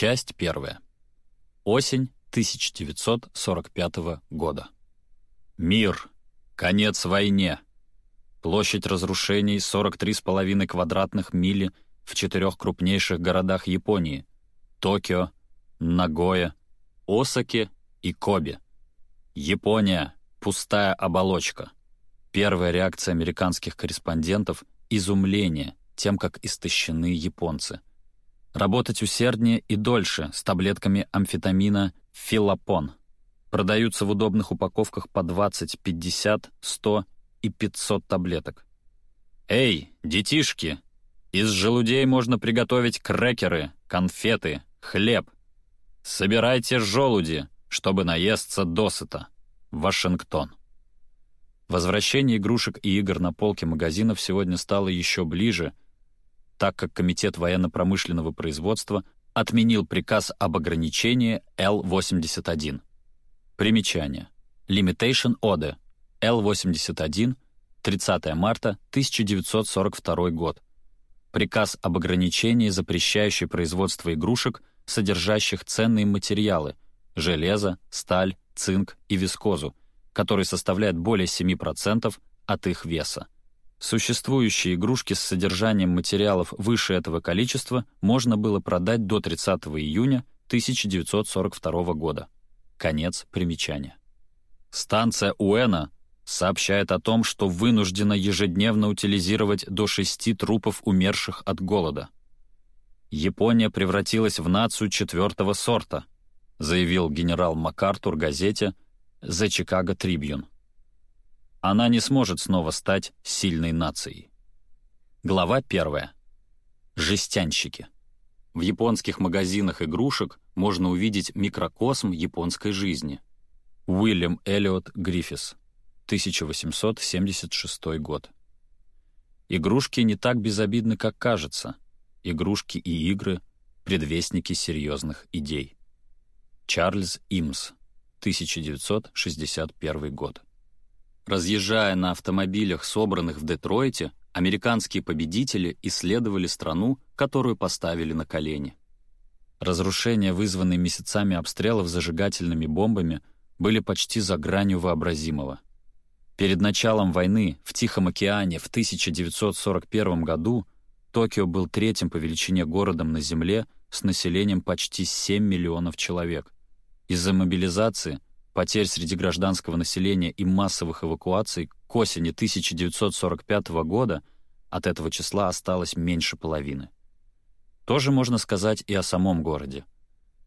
Часть первая. Осень 1945 года. Мир. Конец войне. Площадь разрушений 43,5 квадратных мили в четырех крупнейших городах Японии — Токио, Нагоя, Осаке и Кобе. Япония — пустая оболочка. Первая реакция американских корреспондентов — изумление тем, как истощены японцы — Работать усерднее и дольше с таблетками амфетамина «Филопон». Продаются в удобных упаковках по 20, 50, 100 и 500 таблеток. «Эй, детишки! Из желудей можно приготовить крекеры, конфеты, хлеб. Собирайте желуди, чтобы наесться досыта. Вашингтон». Возвращение игрушек и игр на полке магазинов сегодня стало еще ближе — так как Комитет военно-промышленного производства отменил приказ об ограничении Л-81. Примечание. Limitation Order. Л-81, 30 марта 1942 год. Приказ об ограничении, запрещающий производство игрушек, содержащих ценные материалы — железо, сталь, цинк и вискозу, который составляет более 7% от их веса. Существующие игрушки с содержанием материалов выше этого количества можно было продать до 30 июня 1942 года. Конец примечания. Станция Уэна сообщает о том, что вынуждена ежедневно утилизировать до шести трупов умерших от голода. Япония превратилась в нацию четвертого сорта, заявил генерал МакАртур газете «The Chicago Tribune» она не сможет снова стать сильной нацией. Глава первая. Жестянщики. В японских магазинах игрушек можно увидеть микрокосм японской жизни. Уильям Эллиот Гриффис, 1876 год. Игрушки не так безобидны, как кажется. Игрушки и игры — предвестники серьезных идей. Чарльз Имс, 1961 год. Разъезжая на автомобилях, собранных в Детройте, американские победители исследовали страну, которую поставили на колени. Разрушения, вызванные месяцами обстрелов зажигательными бомбами, были почти за гранью вообразимого. Перед началом войны в Тихом океане в 1941 году Токио был третьим по величине городом на Земле с населением почти 7 миллионов человек. Из-за мобилизации потерь среди гражданского населения и массовых эвакуаций к осени 1945 года от этого числа осталось меньше половины. Тоже можно сказать и о самом городе.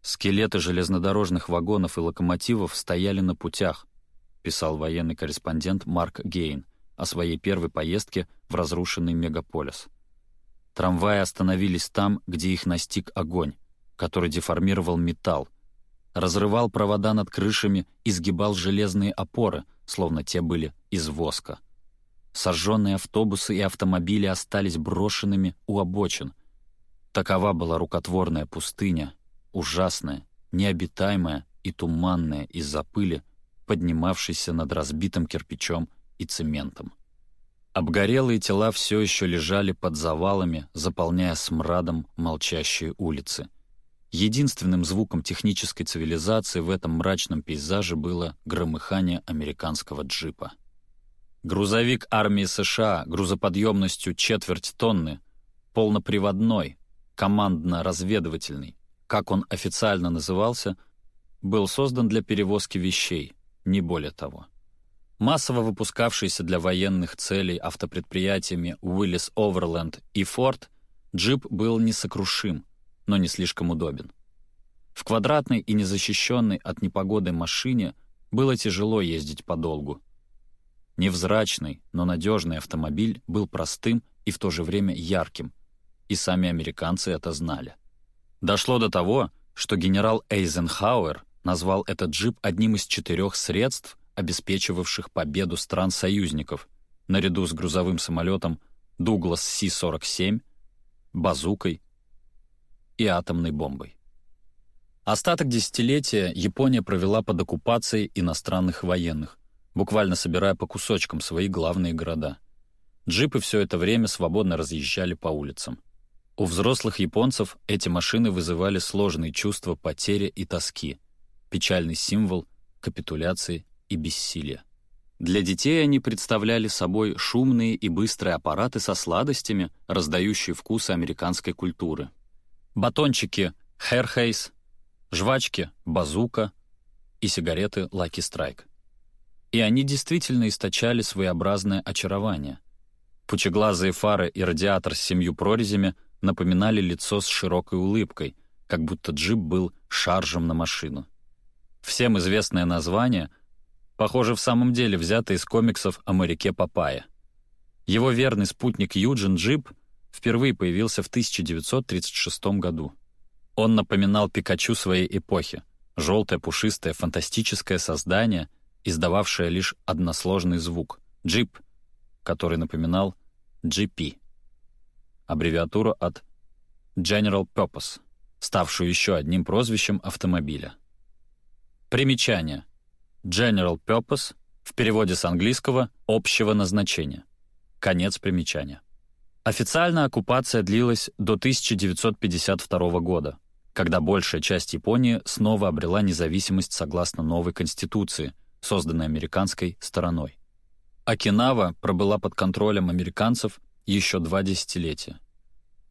Скелеты железнодорожных вагонов и локомотивов стояли на путях, писал военный корреспондент Марк Гейн о своей первой поездке в разрушенный мегаполис. Трамваи остановились там, где их настиг огонь, который деформировал металл, разрывал провода над крышами и сгибал железные опоры, словно те были из воска. Сожженные автобусы и автомобили остались брошенными у обочин. Такова была рукотворная пустыня, ужасная, необитаемая и туманная из-за пыли, поднимавшейся над разбитым кирпичом и цементом. Обгорелые тела все еще лежали под завалами, заполняя смрадом молчащие улицы — Единственным звуком технической цивилизации в этом мрачном пейзаже было громыхание американского джипа. Грузовик армии США грузоподъемностью четверть тонны, полноприводной, командно-разведывательный, как он официально назывался, был создан для перевозки вещей, не более того. Массово выпускавшийся для военных целей автопредприятиями Willis Overland и Ford, джип был несокрушим — но не слишком удобен. В квадратной и незащищенной от непогоды машине было тяжело ездить подолгу. Невзрачный, но надежный автомобиль был простым и в то же время ярким, и сами американцы это знали. Дошло до того, что генерал Эйзенхауэр назвал этот джип одним из четырех средств, обеспечивавших победу стран-союзников, наряду с грузовым самолетом Дуглас Си-47, базукой и атомной бомбой. Остаток десятилетия Япония провела под оккупацией иностранных военных, буквально собирая по кусочкам свои главные города. Джипы все это время свободно разъезжали по улицам. У взрослых японцев эти машины вызывали сложные чувства потери и тоски, печальный символ капитуляции и бессилия. Для детей они представляли собой шумные и быстрые аппараты со сладостями, раздающие вкусы американской культуры. Батончики «Хэрхейс», жвачки «Базука» и сигареты «Лаки Страйк». И они действительно источали своеобразное очарование. Пучеглазые фары и радиатор с семью прорезями напоминали лицо с широкой улыбкой, как будто джип был шаржем на машину. Всем известное название — Похоже, в самом деле взято из комиксов о моряке Папайе. Его верный спутник Юджин Джип впервые появился в 1936 году. Он напоминал Пикачу своей эпохи, желтое, пушистое, фантастическое создание, издававшее лишь односложный звук — джип, который напоминал GP, аббревиатуру от General Purpose, ставшую еще одним прозвищем автомобиля. Примечание — General Purpose, в переводе с английского «общего назначения». Конец примечания. Официально оккупация длилась до 1952 года, когда большая часть Японии снова обрела независимость согласно новой конституции, созданной американской стороной. Окинава пробыла под контролем американцев еще два десятилетия.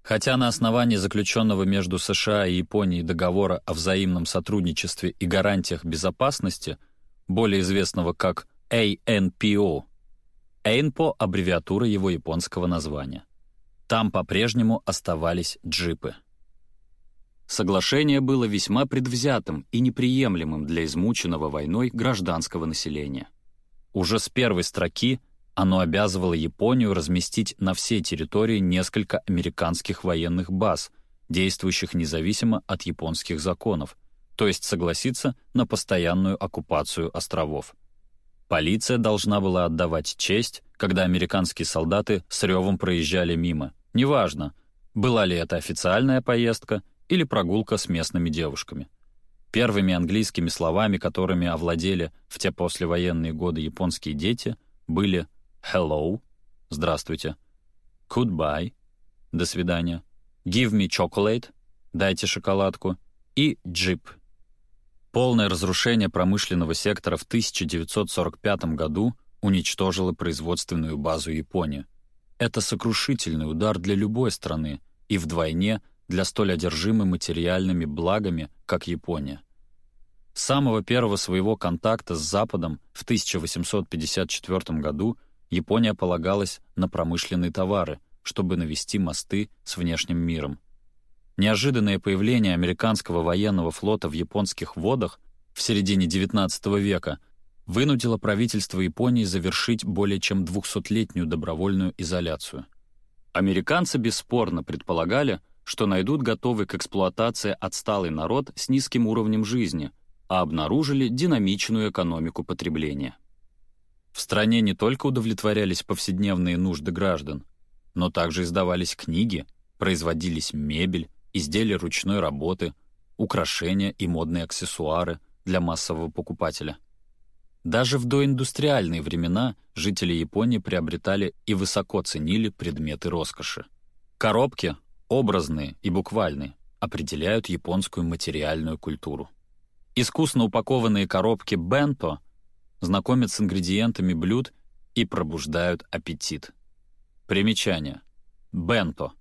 Хотя на основании заключенного между США и Японией договора о взаимном сотрудничестве и гарантиях безопасности – более известного как ANPO. ANPO — аббревиатура его японского названия. Там по-прежнему оставались джипы. Соглашение было весьма предвзятым и неприемлемым для измученного войной гражданского населения. Уже с первой строки оно обязывало Японию разместить на всей территории несколько американских военных баз, действующих независимо от японских законов, то есть согласиться на постоянную оккупацию островов. Полиция должна была отдавать честь, когда американские солдаты с ревом проезжали мимо. Неважно, была ли это официальная поездка или прогулка с местными девушками. Первыми английскими словами, которыми овладели в те послевоенные годы японские дети, были «hello» — «здравствуйте», «goodbye» — «до свидания», «give me chocolate» — «дайте шоколадку» и «jeep» Полное разрушение промышленного сектора в 1945 году уничтожило производственную базу Японии. Это сокрушительный удар для любой страны и вдвойне для столь одержимой материальными благами, как Япония. С самого первого своего контакта с Западом в 1854 году Япония полагалась на промышленные товары, чтобы навести мосты с внешним миром. Неожиданное появление американского военного флота в японских водах в середине XIX века вынудило правительство Японии завершить более чем 200-летнюю добровольную изоляцию. Американцы бесспорно предполагали, что найдут готовый к эксплуатации отсталый народ с низким уровнем жизни, а обнаружили динамичную экономику потребления. В стране не только удовлетворялись повседневные нужды граждан, но также издавались книги, производились мебель, изделия ручной работы, украшения и модные аксессуары для массового покупателя. Даже в доиндустриальные времена жители Японии приобретали и высоко ценили предметы роскоши. Коробки, образные и буквальные, определяют японскую материальную культуру. Искусно упакованные коробки бенто знакомят с ингредиентами блюд и пробуждают аппетит. Примечание. Бенто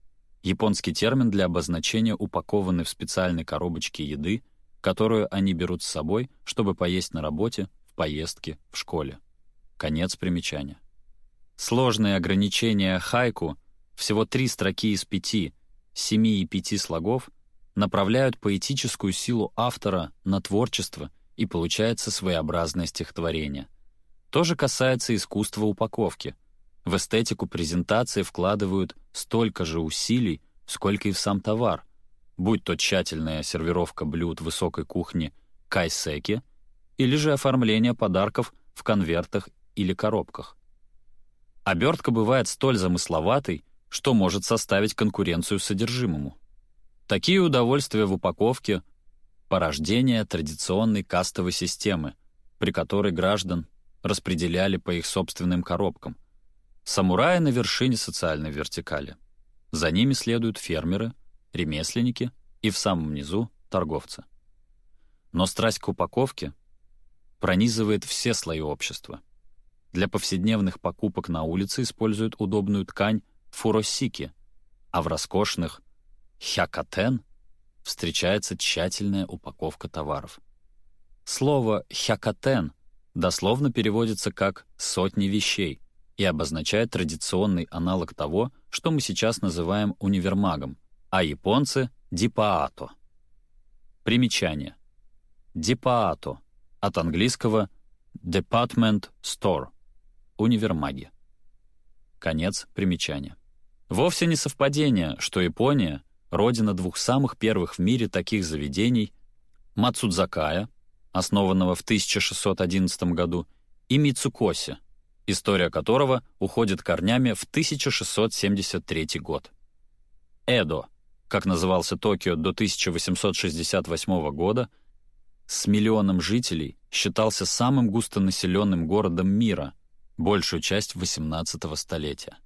японский термин для обозначения упакованной в специальной коробочке еды, которую они берут с собой, чтобы поесть на работе, в поездке, в школе. Конец примечания. Сложные ограничения хайку, всего три строки из пяти, семи и пяти слогов, направляют поэтическую силу автора на творчество и получается своеобразное стихотворение. То же касается искусства упаковки — в эстетику презентации вкладывают столько же усилий, сколько и в сам товар, будь то тщательная сервировка блюд высокой кухни кайсеки или же оформление подарков в конвертах или коробках. Обертка бывает столь замысловатой, что может составить конкуренцию содержимому. Такие удовольствия в упаковке — порождение традиционной кастовой системы, при которой граждан распределяли по их собственным коробкам — Самураи на вершине социальной вертикали. За ними следуют фермеры, ремесленники и в самом низу — торговцы. Но страсть к упаковке пронизывает все слои общества. Для повседневных покупок на улице используют удобную ткань фуросики, а в роскошных хякатен встречается тщательная упаковка товаров. Слово «хякатен» дословно переводится как «сотни вещей» и обозначает традиционный аналог того, что мы сейчас называем универмагом, а японцы — дипаато. Примечание. Дипаато от английского department store — универмаги. Конец примечания. Вовсе не совпадение, что Япония — родина двух самых первых в мире таких заведений — Мацудзакая, основанного в 1611 году, и Мицукоси, история которого уходит корнями в 1673 год. Эдо, как назывался Токио до 1868 года, с миллионом жителей считался самым густонаселенным городом мира, большую часть XVIII столетия.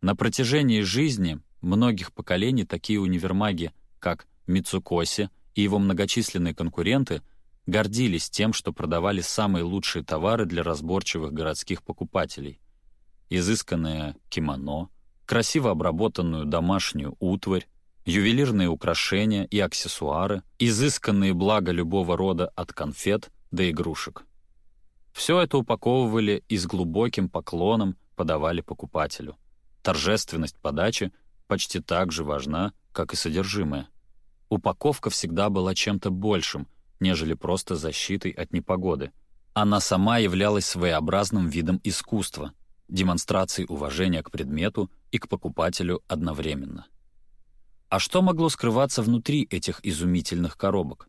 На протяжении жизни многих поколений такие универмаги, как Мицукоси и его многочисленные конкуренты, гордились тем, что продавали самые лучшие товары для разборчивых городских покупателей. Изысканное кимоно, красиво обработанную домашнюю утварь, ювелирные украшения и аксессуары, изысканные блага любого рода от конфет до игрушек. Все это упаковывали и с глубоким поклоном подавали покупателю. Торжественность подачи почти так же важна, как и содержимое. Упаковка всегда была чем-то большим, нежели просто защитой от непогоды. Она сама являлась своеобразным видом искусства, демонстрацией уважения к предмету и к покупателю одновременно. А что могло скрываться внутри этих изумительных коробок?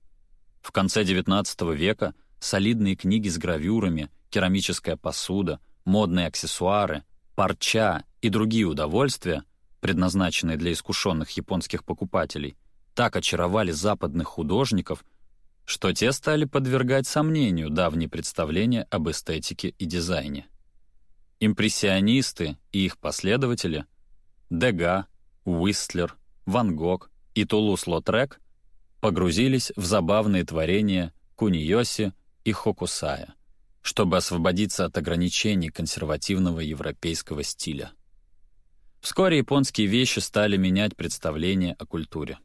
В конце XIX века солидные книги с гравюрами, керамическая посуда, модные аксессуары, парча и другие удовольствия, предназначенные для искушенных японских покупателей, так очаровали западных художников, что те стали подвергать сомнению давние представления об эстетике и дизайне. Импрессионисты и их последователи — Дега, Уистлер, Ван Гог и Тулус-Лотрек погрузились в забавные творения Куниоси и Хокусая, чтобы освободиться от ограничений консервативного европейского стиля. Вскоре японские вещи стали менять представление о культуре.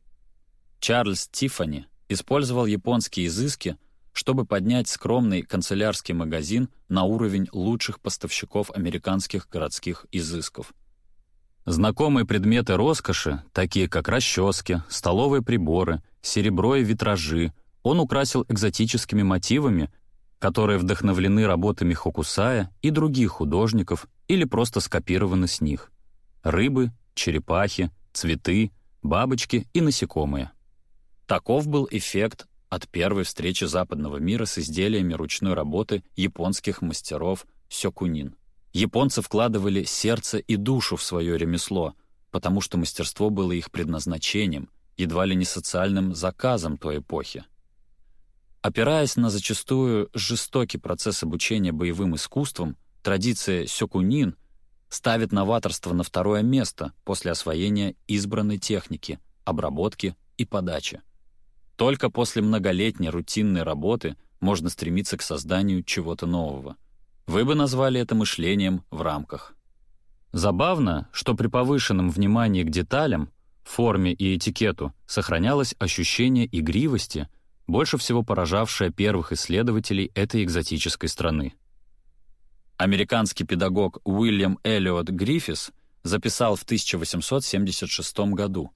Чарльз Тиффани использовал японские изыски, чтобы поднять скромный канцелярский магазин на уровень лучших поставщиков американских городских изысков — Знакомые предметы роскоши, такие как расчески, столовые приборы, серебро и витражи, он украсил экзотическими мотивами, которые вдохновлены работами Хокусая и других художников или просто скопированы с них. Рыбы, черепахи, цветы, бабочки и насекомые. Таков был эффект от первой встречи западного мира с изделиями ручной работы японских мастеров сёкунин. Японцы вкладывали сердце и душу в свое ремесло, потому что мастерство было их предназначением, едва ли не социальным заказом той эпохи. Опираясь на зачастую жестокий процесс обучения боевым искусствам, традиция сёкунин ставит новаторство на второе место после освоения избранной техники, обработки и подачи. Только после многолетней рутинной работы можно стремиться к созданию чего-то нового — вы бы назвали это мышлением в рамках. Забавно, что при повышенном внимании к деталям, форме и этикету сохранялось ощущение игривости, больше всего поражавшее первых исследователей этой экзотической страны. Американский педагог Уильям Эллиот Гриффис записал в 1876 году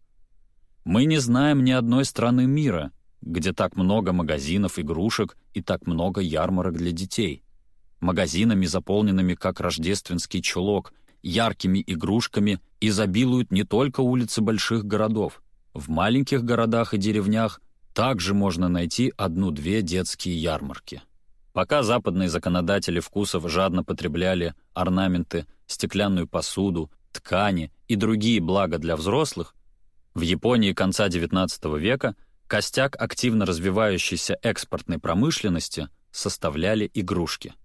«Мы не знаем ни одной страны мира, где так много магазинов игрушек и так много ярмарок для детей магазинами, заполненными как рождественский чулок, яркими игрушками, изобилуют не только улицы больших городов. В маленьких городах и деревнях также можно найти одну-две детские ярмарки. Пока западные законодатели вкусов жадно потребляли орнаменты, стеклянную посуду, ткани и другие блага для взрослых, в Японии конца XIX века костяк активно развивающейся экспортной промышленности составляли игрушки —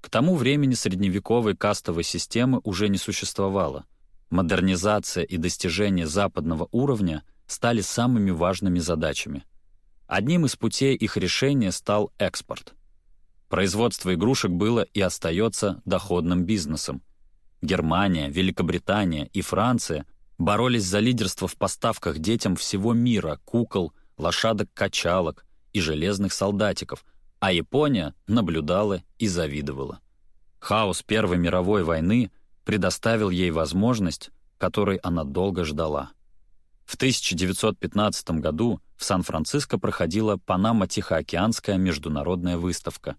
к тому времени средневековой кастовой системы уже не существовало. Модернизация и достижение западного уровня стали самыми важными задачами. Одним из путей их решения стал экспорт. Производство игрушек было и остается доходным бизнесом. Германия, Великобритания и Франция боролись за лидерство в поставках детям всего мира кукол, лошадок-качалок и железных солдатиков, а Япония наблюдала и завидовала. Хаос Первой мировой войны предоставил ей возможность, которой она долго ждала. В 1915 году в Сан-Франциско проходила Панама-Тихоокеанская международная выставка,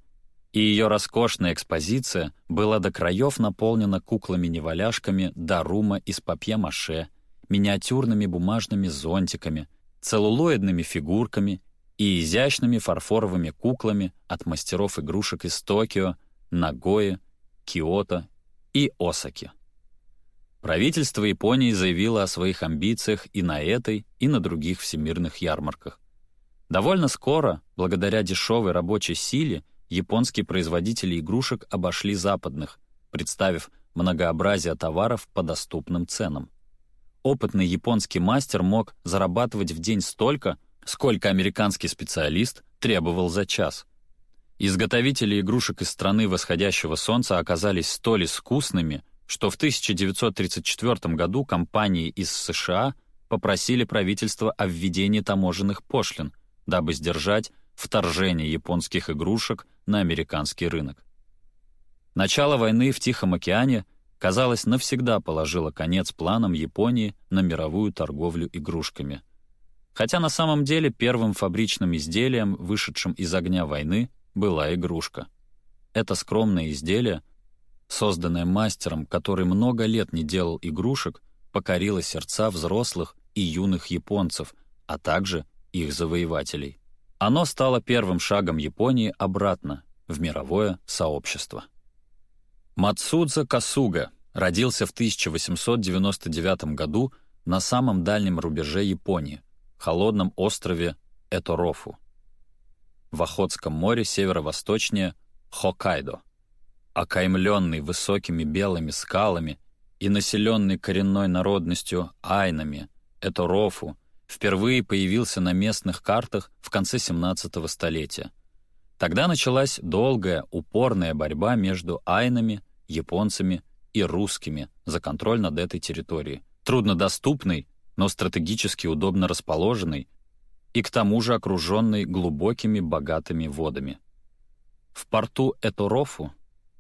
и ее роскошная экспозиция была до краев наполнена куклами-неваляшками Дарума из папье-маше, миниатюрными бумажными зонтиками, целлулоидными фигурками и изящными фарфоровыми куклами от мастеров игрушек из Токио, Нагои, Киото и Осаки. Правительство Японии заявило о своих амбициях и на этой, и на других всемирных ярмарках. Довольно скоро, благодаря дешевой рабочей силе, японские производители игрушек обошли западных, представив многообразие товаров по доступным ценам. Опытный японский мастер мог зарабатывать в день столько, сколько американский специалист требовал за час. Изготовители игрушек из страны восходящего солнца оказались столь искусными, что в 1934 году компании из США попросили правительство о введении таможенных пошлин, дабы сдержать вторжение японских игрушек на американский рынок. Начало войны в Тихом океане, казалось, навсегда положило конец планам Японии на мировую торговлю игрушками. Хотя на самом деле первым фабричным изделием, вышедшим из огня войны, была игрушка. Это скромное изделие, созданное мастером, который много лет не делал игрушек, покорило сердца взрослых и юных японцев, а также их завоевателей. Оно стало первым шагом Японии обратно в мировое сообщество. Мацудза Касуга родился в 1899 году на самом дальнем рубеже Японии, холодном острове Эторофу в Охотском море северо-восточнее Хоккайдо. Окаймленный высокими белыми скалами и населенный коренной народностью айнами, Эторофу, впервые появился на местных картах в конце 17 столетия. Тогда началась долгая, упорная борьба между айнами, японцами и русскими за контроль над этой территорией. Труднодоступной, но стратегически удобно расположенной, и к тому же окруженный глубокими богатыми водами. В порту Эторофу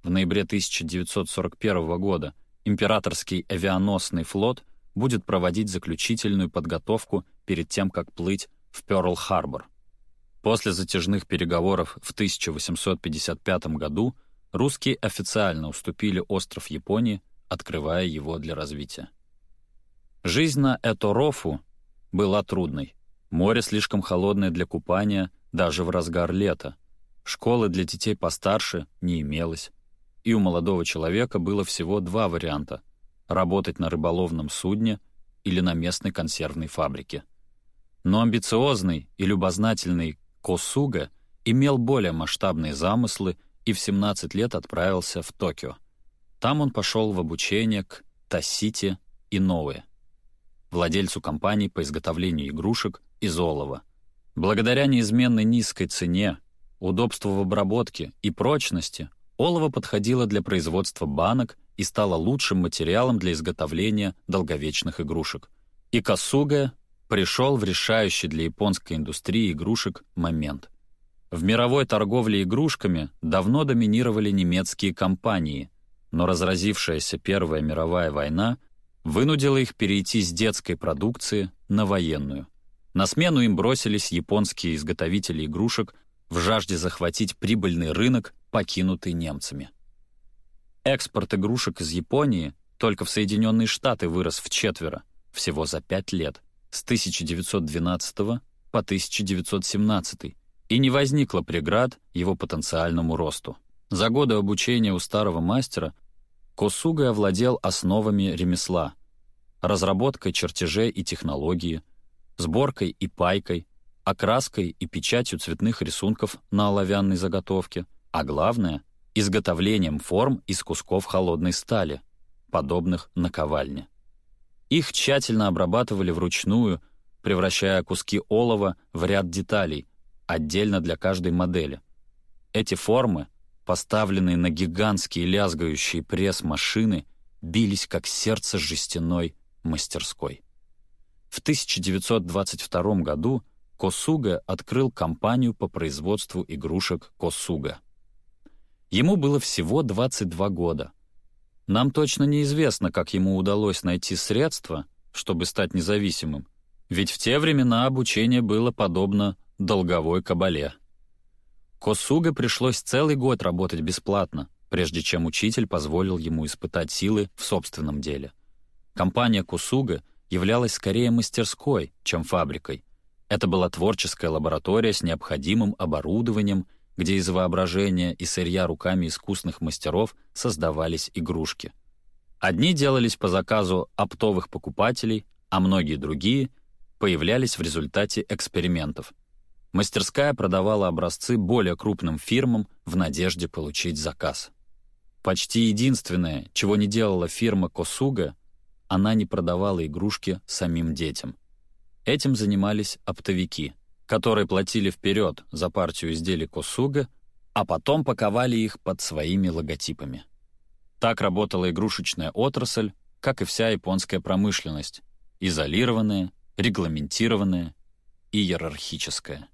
в ноябре 1941 года императорский авианосный флот будет проводить заключительную подготовку перед тем, как плыть в Пёрл-Харбор. После затяжных переговоров в 1855 году русские официально уступили остров Японии, открывая его для развития. Жизнь на Эторофу была трудной. Море слишком холодное для купания даже в разгар лета. Школы для детей постарше не имелось. И у молодого человека было всего два варианта — работать на рыболовном судне или на местной консервной фабрике. Но амбициозный и любознательный Косуга имел более масштабные замыслы и в 17 лет отправился в Токио. Там он пошел в обучение к Тассите и Новые, владельцу компаний по изготовлению игрушек из олова. Благодаря неизменно низкой цене, удобству в обработке и прочности, олово подходило для производства банок и стало лучшим материалом для изготовления долговечных игрушек. И Касуга пришел в решающий для японской индустрии игрушек момент. В мировой торговле игрушками давно доминировали немецкие компании, но разразившаяся Первая мировая война вынудила их перейти с детской продукции на военную — на смену им бросились японские изготовители игрушек в жажде захватить прибыльный рынок, покинутый немцами. Экспорт игрушек из Японии только в Соединенные Штаты вырос в четверо, всего за пять лет, с 1912 по 1917, и не возникло преград его потенциальному росту. За годы обучения у старого мастера Косуга овладел основами ремесла, разработкой чертежей и технологии, сборкой и пайкой, окраской и печатью цветных рисунков на оловянной заготовке, а главное — изготовлением форм из кусков холодной стали, подобных наковальне. Их тщательно обрабатывали вручную, превращая куски олова в ряд деталей, отдельно для каждой модели. Эти формы, поставленные на гигантские лязгающие пресс машины, бились как сердце жестяной мастерской. В 1922 году Косуга открыл компанию по производству игрушек Косуга. Ему было всего 22 года. Нам точно неизвестно, как ему удалось найти средства, чтобы стать независимым, ведь в те времена обучение было подобно долговой кабале. Косуга пришлось целый год работать бесплатно, прежде чем учитель позволил ему испытать силы в собственном деле. Компания Кусуга являлась скорее мастерской, чем фабрикой. Это была творческая лаборатория с необходимым оборудованием, где из воображения и сырья руками искусных мастеров создавались игрушки. Одни делались по заказу оптовых покупателей, а многие другие появлялись в результате экспериментов. Мастерская продавала образцы более крупным фирмам в надежде получить заказ. Почти единственное, чего не делала фирма Косуга, она не продавала игрушки самим детям. Этим занимались оптовики — которые платили вперед за партию изделий Косуга, а потом паковали их под своими логотипами. Так работала игрушечная отрасль, как и вся японская промышленность, изолированная, регламентированная и иерархическая.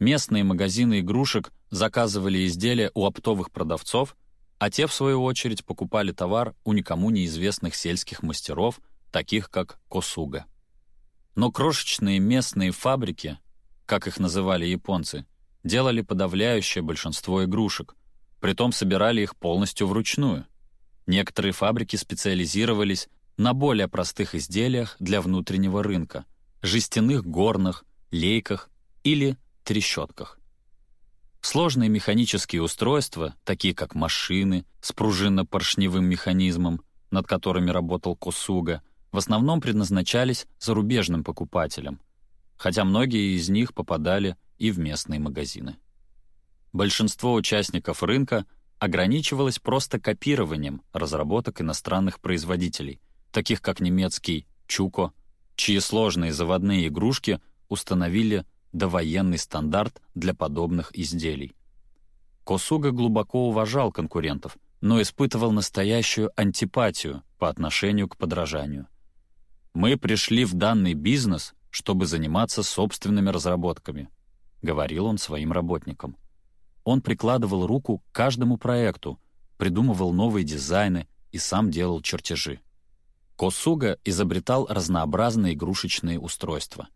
Местные магазины игрушек заказывали изделия у оптовых продавцов, а те, в свою очередь, покупали товар у никому неизвестных сельских мастеров, таких как Косуга. Но крошечные местные фабрики, как их называли японцы, делали подавляющее большинство игрушек, притом собирали их полностью вручную. Некоторые фабрики специализировались на более простых изделиях для внутреннего рынка — жестяных горнах, лейках или трещотках. Сложные механические устройства, такие как машины с пружинно-поршневым механизмом, над которыми работал Косуга, в основном предназначались зарубежным покупателям, хотя многие из них попадали и в местные магазины. Большинство участников рынка ограничивалось просто копированием разработок иностранных производителей, таких как немецкий «Чуко», чьи сложные заводные игрушки установили довоенный стандарт для подобных изделий. Косуга глубоко уважал конкурентов, но испытывал настоящую антипатию по отношению к подражанию — «Мы пришли в данный бизнес, чтобы заниматься собственными разработками», — говорил он своим работникам. Он прикладывал руку к каждому проекту, придумывал новые дизайны и сам делал чертежи. Косуга изобретал разнообразные игрушечные устройства.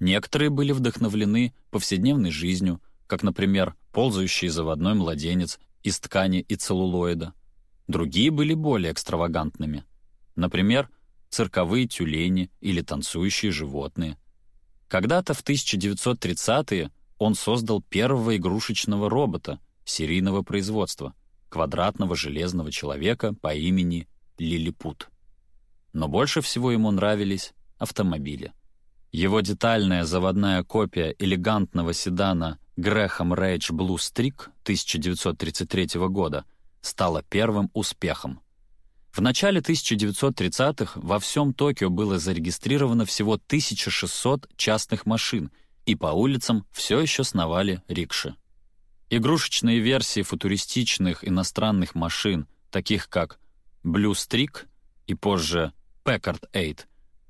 Некоторые были вдохновлены повседневной жизнью, как, например, ползающий заводной младенец из ткани и целлулоида. Другие были более экстравагантными. Например, цирковые тюлени или танцующие животные. Когда-то в 1930-е он создал первого игрушечного робота серийного производства, квадратного железного человека по имени Лилипут. Но больше всего ему нравились автомобили. Его детальная заводная копия элегантного седана Graham Rage Blue Streak 1933 года стала первым успехом — в начале 1930-х во всем Токио было зарегистрировано всего 1600 частных машин, и по улицам все еще сновали рикши. Игрушечные версии футуристичных иностранных машин, таких как Blue Streak и позже Packard 8,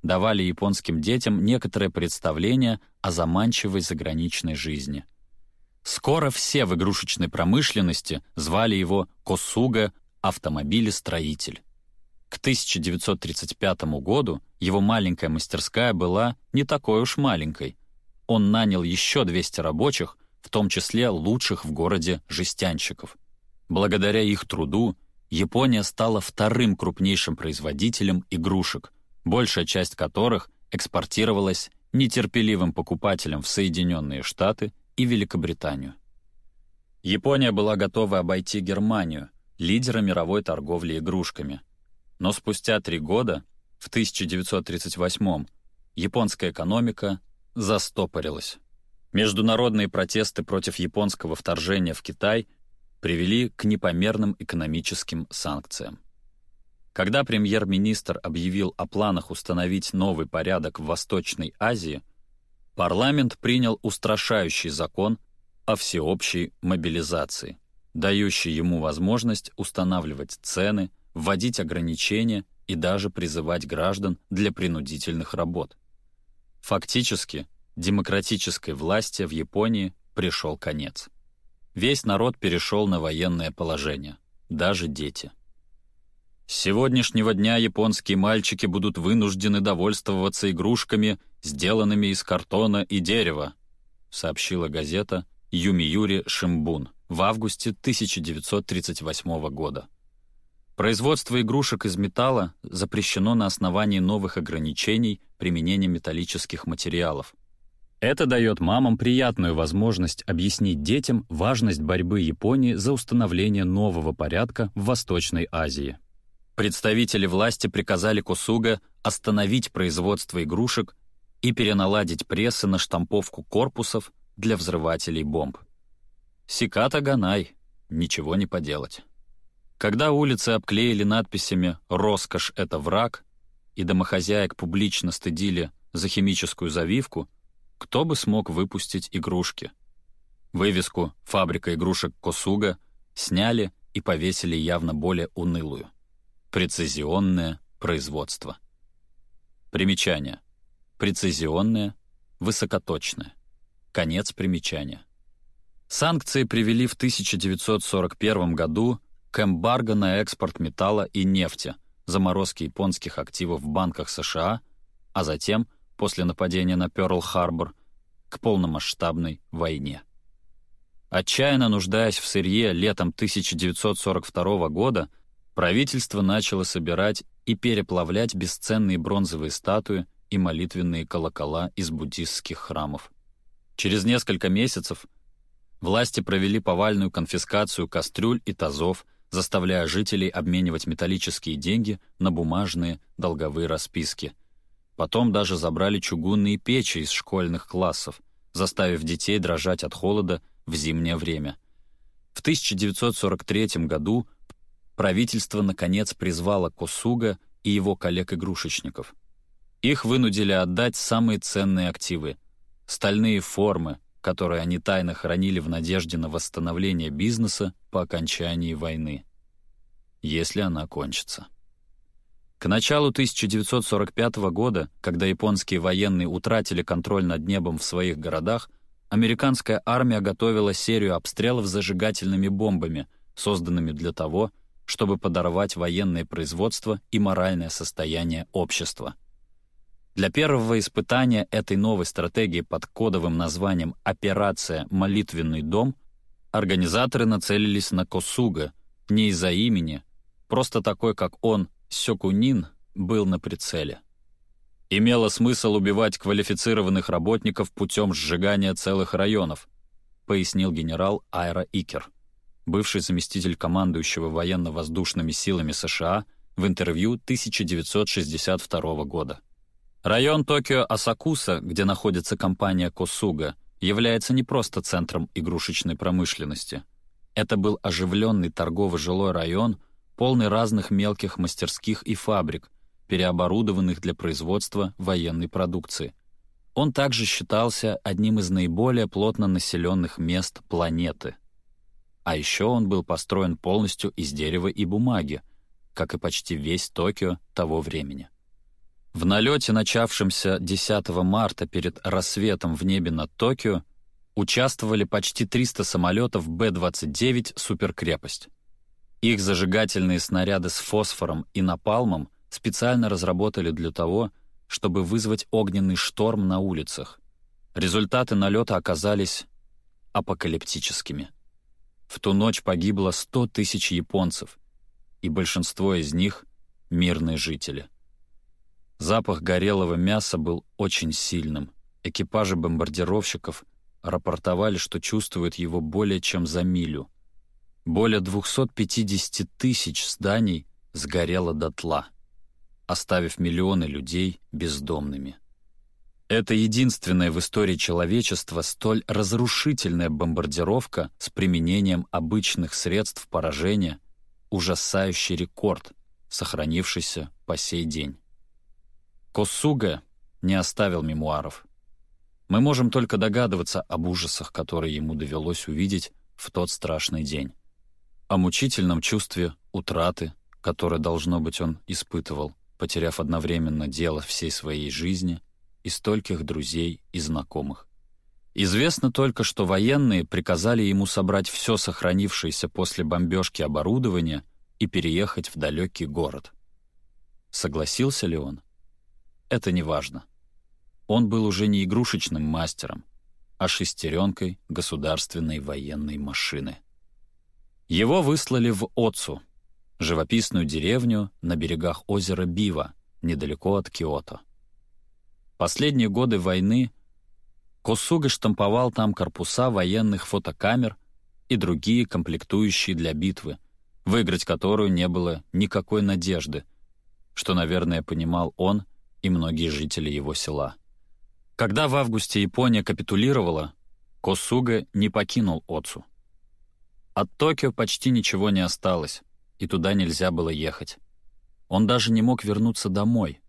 давали японским детям некоторое представление о заманчивой заграничной жизни. Скоро все в игрушечной промышленности звали его Косуга автомобилестроитель. К 1935 году его маленькая мастерская была не такой уж маленькой. Он нанял еще 200 рабочих, в том числе лучших в городе жестянщиков. Благодаря их труду Япония стала вторым крупнейшим производителем игрушек, большая часть которых экспортировалась нетерпеливым покупателям в Соединенные Штаты и Великобританию. Япония была готова обойти Германию, лидера мировой торговли игрушками, но спустя три года, в 1938 японская экономика застопорилась. Международные протесты против японского вторжения в Китай привели к непомерным экономическим санкциям. Когда премьер-министр объявил о планах установить новый порядок в Восточной Азии, парламент принял устрашающий закон о всеобщей мобилизации, дающий ему возможность устанавливать цены, вводить ограничения и даже призывать граждан для принудительных работ. Фактически, демократической власти в Японии пришел конец. Весь народ перешел на военное положение, даже дети. С сегодняшнего дня японские мальчики будут вынуждены довольствоваться игрушками, сделанными из картона и дерева, сообщила газета Юмиюри Шимбун в августе 1938 года. Производство игрушек из металла запрещено на основании новых ограничений применения металлических материалов. Это дает мамам приятную возможность объяснить детям важность борьбы Японии за установление нового порядка в Восточной Азии. Представители власти приказали Кусуга остановить производство игрушек и переналадить прессы на штамповку корпусов для взрывателей бомб. Сиката Ганай, ничего не поделать. Когда улицы обклеили надписями «Роскошь — это враг» и домохозяек публично стыдили за химическую завивку, кто бы смог выпустить игрушки? Вывеску «Фабрика игрушек Косуга» сняли и повесили явно более унылую. Прецизионное производство. Примечание. Прецизионное, высокоточное. Конец примечания. Санкции привели в 1941 году к эмбарго на экспорт металла и нефти, заморозки японских активов в банках США, а затем, после нападения на Пёрл-Харбор, к полномасштабной войне. Отчаянно нуждаясь в сырье летом 1942 года, правительство начало собирать и переплавлять бесценные бронзовые статуи и молитвенные колокола из буддистских храмов. Через несколько месяцев власти провели повальную конфискацию кастрюль и тазов, заставляя жителей обменивать металлические деньги на бумажные долговые расписки. Потом даже забрали чугунные печи из школьных классов, заставив детей дрожать от холода в зимнее время. В 1943 году правительство, наконец, призвало Косуга и его коллег-игрушечников. Их вынудили отдать самые ценные активы — стальные формы, которые они тайно хранили в надежде на восстановление бизнеса по окончании войны. Если она кончится. К началу 1945 года, когда японские военные утратили контроль над небом в своих городах, американская армия готовила серию обстрелов зажигательными бомбами, созданными для того, чтобы подорвать военное производство и моральное состояние общества. Для первого испытания этой новой стратегии под кодовым названием «Операция «Молитвенный дом» организаторы нацелились на Косуга не из-за имени, просто такой, как он, Сёкунин, был на прицеле. Имело смысл убивать квалифицированных работников путем сжигания целых районов, пояснил генерал Айра Икер бывший заместитель командующего военно-воздушными силами США, в интервью 1962 года. Район Токио-Асакуса, где находится компания Косуга, является не просто центром игрушечной промышленности. Это был оживленный торгово-жилой район, полный разных мелких мастерских и фабрик, переоборудованных для производства военной продукции. Он также считался одним из наиболее плотно населенных мест планеты — а еще он был построен полностью из дерева и бумаги, как и почти весь Токио того времени. В налете, начавшемся 10 марта перед рассветом в небе над Токио, участвовали почти 300 самолетов Б-29 «Суперкрепость». Их зажигательные снаряды с фосфором и напалмом специально разработали для того, чтобы вызвать огненный шторм на улицах. Результаты налета оказались апокалиптическими. В ту ночь погибло 100 тысяч японцев, и большинство из них — мирные жители. Запах горелого мяса был очень сильным. Экипажи бомбардировщиков рапортовали, что чувствуют его более чем за милю. Более 250 тысяч зданий сгорело дотла, оставив миллионы людей бездомными. Это единственная в истории человечества столь разрушительная бомбардировка с применением обычных средств поражения, ужасающий рекорд, сохранившийся по сей день. Косуга не оставил мемуаров. Мы можем только догадываться об ужасах, которые ему довелось увидеть в тот страшный день. О мучительном чувстве утраты, которое, должно быть, он испытывал, потеряв одновременно дело всей своей жизни и стольких друзей и знакомых. Известно только, что военные приказали ему собрать все сохранившееся после бомбежки оборудование и переехать в далекий город. Согласился ли он? Это не важно. Он был уже не игрушечным мастером, а шестеренкой государственной военной машины. Его выслали в Оцу, живописную деревню на берегах озера Бива, недалеко от Киото. Последние годы войны Косуга штамповал там корпуса военных фотокамер и другие комплектующие для битвы, выиграть которую не было никакой надежды, что, наверное, понимал он и многие жители его села. Когда в августе Япония капитулировала, Косуга не покинул Оцу. От Токио почти ничего не осталось, и туда нельзя было ехать. Он даже не мог вернуться домой.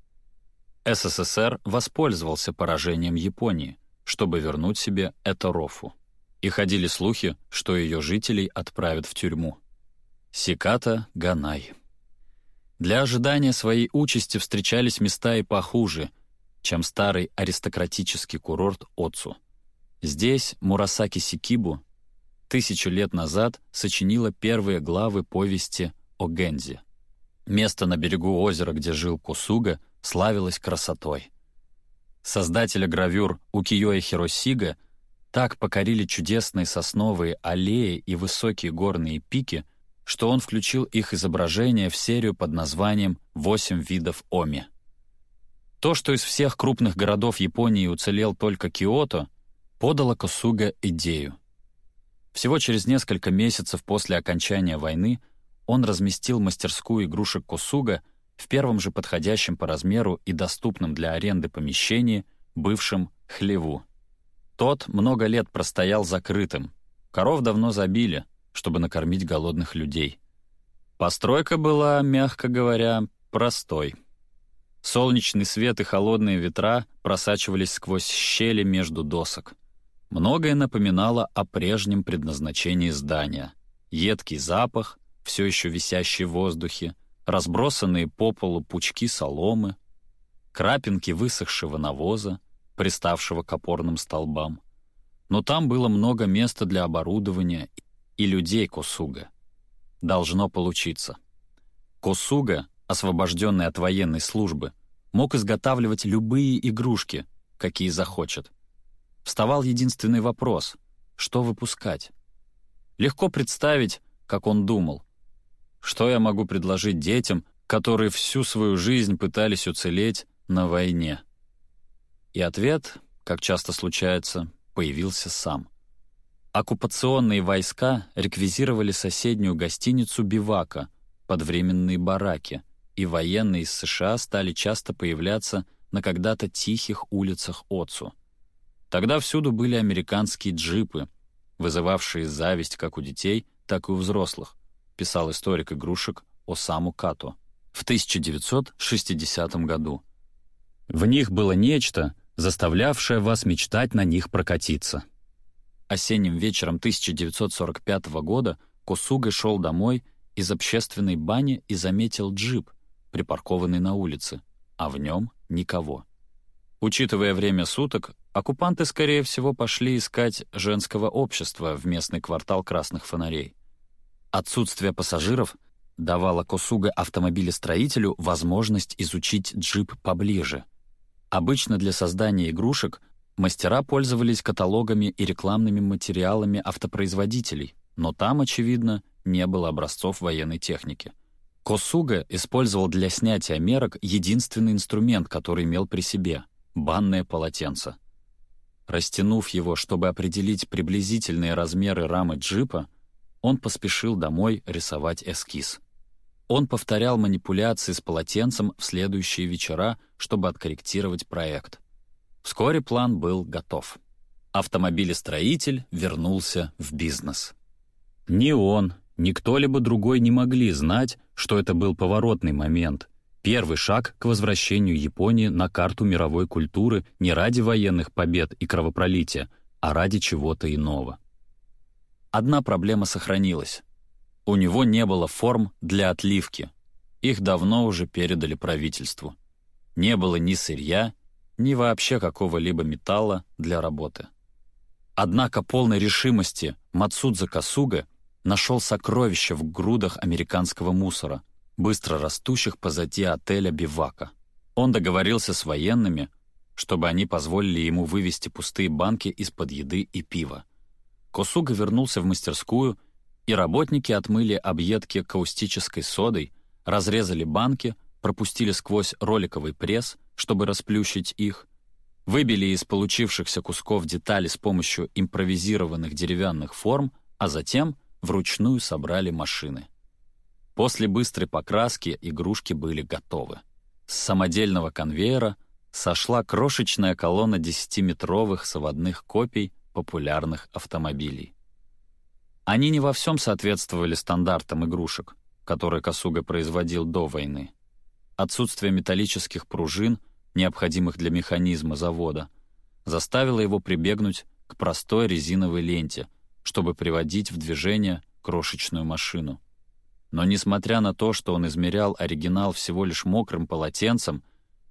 СССР воспользовался поражением Японии, чтобы вернуть себе Эторофу. И ходили слухи, что ее жителей отправят в тюрьму. Сиката Ганай. Для ожидания своей участи встречались места и похуже, чем старый аристократический курорт Отцу. Здесь Мурасаки Сикибу тысячу лет назад сочинила первые главы повести о Гензе. Место на берегу озера, где жил Косуга, славилось красотой. Создателя гравюр Укиёэ Хиросига так покорили чудесные сосновые аллеи и высокие горные пики, что он включил их изображение в серию под названием «Восемь видов Оми». То, что из всех крупных городов Японии уцелел только Киото, подало Косуга идею. Всего через несколько месяцев после окончания войны он разместил мастерскую игрушек Косуга в первом же подходящем по размеру и доступном для аренды помещении, бывшем хлеву. Тот много лет простоял закрытым. Коров давно забили, чтобы накормить голодных людей. Постройка была, мягко говоря, простой. Солнечный свет и холодные ветра просачивались сквозь щели между досок. Многое напоминало о прежнем предназначении здания. Едкий запах, все еще висящие в воздухе, разбросанные по полу пучки соломы, крапинки высохшего навоза, приставшего к опорным столбам. Но там было много места для оборудования и людей Косуга. Должно получиться. Косуга, освобожденный от военной службы, мог изготавливать любые игрушки, какие захочет. Вставал единственный вопрос — что выпускать? Легко представить, как он думал. Что я могу предложить детям, которые всю свою жизнь пытались уцелеть на войне? И ответ, как часто случается, появился сам. Оккупационные войска реквизировали соседнюю гостиницу «Бивака» под временные бараки, и военные из США стали часто появляться на когда-то тихих улицах Оцу. Тогда всюду были американские джипы, вызывавшие зависть как у детей, так и у взрослых писал историк игрушек Осаму Като в 1960 году. В них было нечто, заставлявшее вас мечтать на них прокатиться. Осенним вечером 1945 года Косуга шел домой из общественной бани и заметил джип, припаркованный на улице, а в нем никого. Учитывая время суток, оккупанты, скорее всего, пошли искать женского общества в местный квартал красных фонарей. Отсутствие пассажиров давало Косуга автомобилестроителю возможность изучить джип поближе. Обычно для создания игрушек мастера пользовались каталогами и рекламными материалами автопроизводителей, но там, очевидно, не было образцов военной техники. Косуга использовал для снятия мерок единственный инструмент, который имел при себе — банное полотенце. Растянув его, чтобы определить приблизительные размеры рамы джипа, он поспешил домой рисовать эскиз. Он повторял манипуляции с полотенцем в следующие вечера, чтобы откорректировать проект. Вскоре план был готов. Автомобилестроитель вернулся в бизнес. Ни он, Никто либо другой не могли знать, что это был поворотный момент, первый шаг к возвращению Японии на карту мировой культуры не ради военных побед и кровопролития, а ради чего-то иного. Одна проблема сохранилась. У него не было форм для отливки. Их давно уже передали правительству. Не было ни сырья, ни вообще какого-либо металла для работы. Однако полной решимости Мацудза Касуга нашел сокровища в грудах американского мусора, быстро растущих позади отеля «Бивака». Он договорился с военными, чтобы они позволили ему вывести пустые банки из-под еды и пива. Косуга вернулся в мастерскую, и работники отмыли объедки каустической содой, разрезали банки, пропустили сквозь роликовый пресс, чтобы расплющить их, выбили из получившихся кусков детали с помощью импровизированных деревянных форм, а затем вручную собрали машины. После быстрой покраски игрушки были готовы. С самодельного конвейера сошла крошечная колонна 10-метровых соводных копий популярных автомобилей. Они не во всем соответствовали стандартам игрушек, которые Косуга производил до войны. Отсутствие металлических пружин, необходимых для механизма завода, заставило его прибегнуть к простой резиновой ленте, чтобы приводить в движение крошечную машину. Но несмотря на то, что он измерял оригинал всего лишь мокрым полотенцем,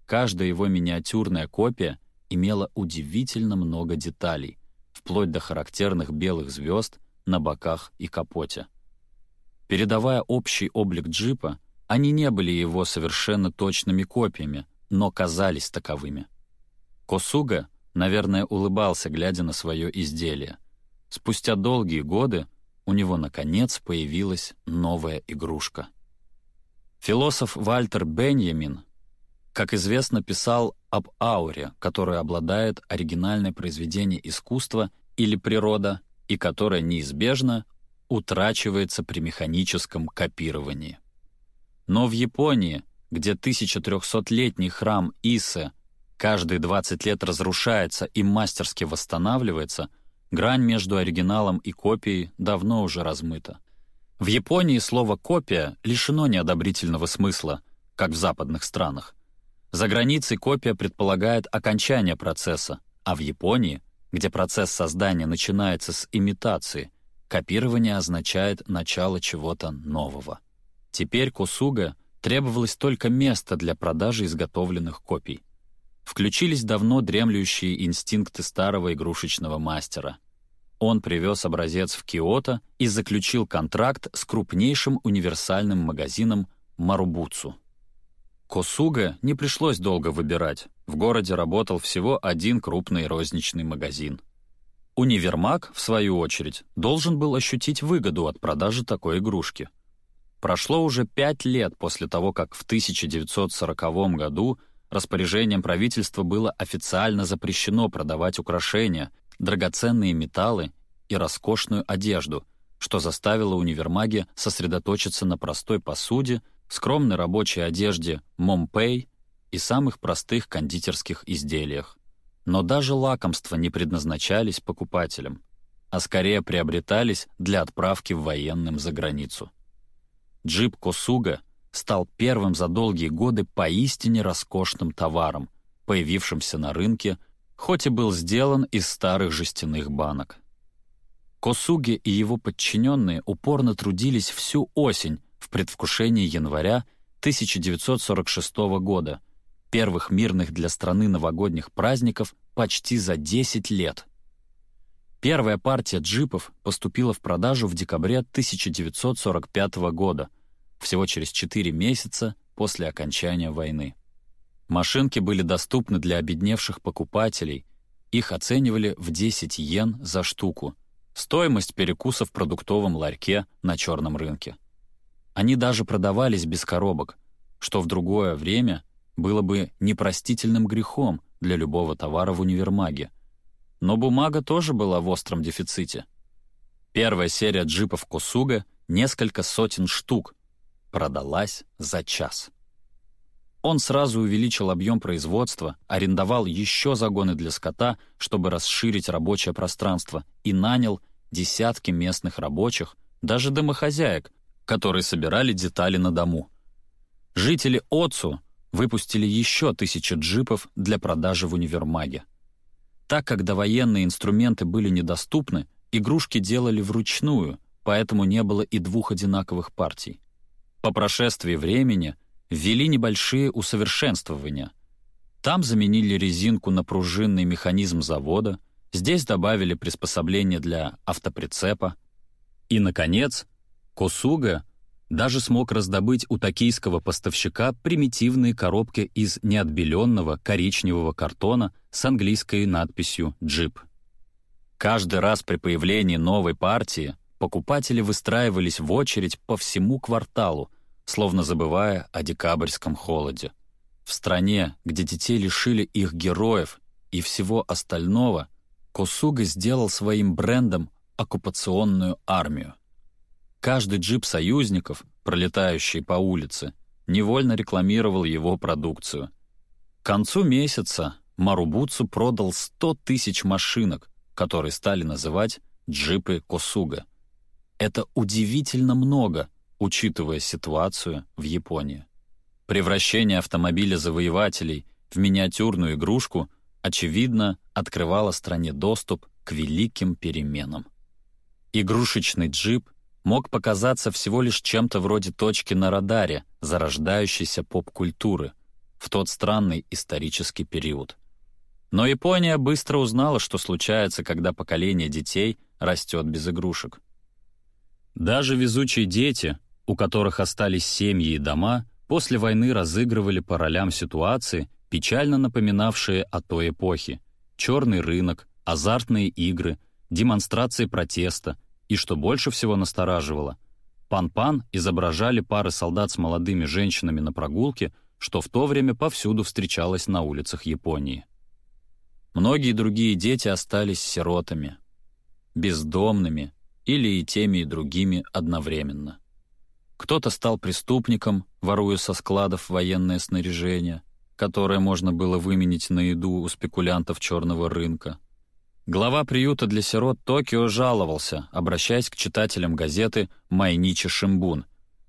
каждая его миниатюрная копия имела удивительно много деталей, вплоть до характерных белых звезд на боках и капоте. Передавая общий облик джипа, они не были его совершенно точными копиями, но казались таковыми. Косуга, наверное, улыбался, глядя на свое изделие. Спустя долгие годы у него, наконец, появилась новая игрушка. Философ Вальтер Беньямин, как известно, писал об ауре, которая обладает оригинальное произведение искусства или природа и которая неизбежно утрачивается при механическом копировании. Но в Японии, где 1300-летний храм Исе каждые 20 лет разрушается и мастерски восстанавливается, грань между оригиналом и копией давно уже размыта. В Японии слово «копия» лишено неодобрительного смысла, как в западных странах. За границей копия предполагает окончание процесса, а в Японии, где процесс создания начинается с имитации, копирование означает начало чего-то нового. Теперь Косуга требовалось только место для продажи изготовленных копий. Включились давно дремлющие инстинкты старого игрушечного мастера. Он привез образец в Киото и заключил контракт с крупнейшим универсальным магазином Марубуцу. Косуга не пришлось долго выбирать. В городе работал всего один крупный розничный магазин. Универмаг, в свою очередь, должен был ощутить выгоду от продажи такой игрушки. Прошло уже пять лет после того, как в 1940 году распоряжением правительства было официально запрещено продавать украшения, драгоценные металлы и роскошную одежду, что заставило универмаги сосредоточиться на простой посуде — скромной рабочей одежде «Момпей» и самых простых кондитерских изделиях. Но даже лакомства не предназначались покупателям, а скорее приобретались для отправки в военным за границу. Джип Косуга стал первым за долгие годы поистине роскошным товаром, появившимся на рынке, хоть и был сделан из старых жестяных банок. Косуге и его подчиненные упорно трудились всю осень, в предвкушении января 1946 года, первых мирных для страны новогодних праздников почти за 10 лет. Первая партия джипов поступила в продажу в декабре 1945 года, всего через 4 месяца после окончания войны. Машинки были доступны для обедневших покупателей, их оценивали в 10 йен за штуку, стоимость перекуса в продуктовом ларьке на черном рынке. Они даже продавались без коробок, что в другое время было бы непростительным грехом для любого товара в универмаге. Но бумага тоже была в остром дефиците. Первая серия джипов Косуга, несколько сотен штук, продалась за час. Он сразу увеличил объем производства, арендовал еще загоны для скота, чтобы расширить рабочее пространство, и нанял десятки местных рабочих, даже домохозяек, которые собирали детали на дому. Жители Оцу выпустили еще тысячи джипов для продажи в универмаге. Так как довоенные инструменты были недоступны, игрушки делали вручную, поэтому не было и двух одинаковых партий. По прошествии времени ввели небольшие усовершенствования. Там заменили резинку на пружинный механизм завода, здесь добавили приспособление для автоприцепа. И, наконец, Косуга даже смог раздобыть у токийского поставщика примитивные коробки из неотбеленного коричневого картона с английской надписью «Джип». Каждый раз при появлении новой партии покупатели выстраивались в очередь по всему кварталу, словно забывая о декабрьском холоде. В стране, где детей лишили их героев и всего остального, Косуга сделал своим брендом оккупационную армию. Каждый джип союзников, пролетающий по улице, невольно рекламировал его продукцию. К концу месяца Марубуцу продал 100 тысяч машинок, которые стали называть джипы Косуга. Это удивительно много, учитывая ситуацию в Японии. Превращение автомобиля завоевателей в миниатюрную игрушку, очевидно, открывало стране доступ к великим переменам. Игрушечный джип мог показаться всего лишь чем-то вроде точки на радаре зарождающейся поп-культуры в тот странный исторический период. Но Япония быстро узнала, что случается, когда поколение детей растет без игрушек. Даже везучие дети, у которых остались семьи и дома, после войны разыгрывали по ролям ситуации, печально напоминавшие о той эпохе. Черный рынок, азартные игры, демонстрации протеста и, что больше всего настораживало, пан-пан изображали пары солдат с молодыми женщинами на прогулке, что в то время повсюду встречалось на улицах Японии. Многие другие дети остались сиротами, бездомными, или и теми, и другими одновременно. Кто-то стал преступником, воруя со складов военное снаряжение, которое можно было выменить на еду у спекулянтов черного рынка. Глава приюта для сирот Токио жаловался, обращаясь к читателям газеты «Майничи Шимбун».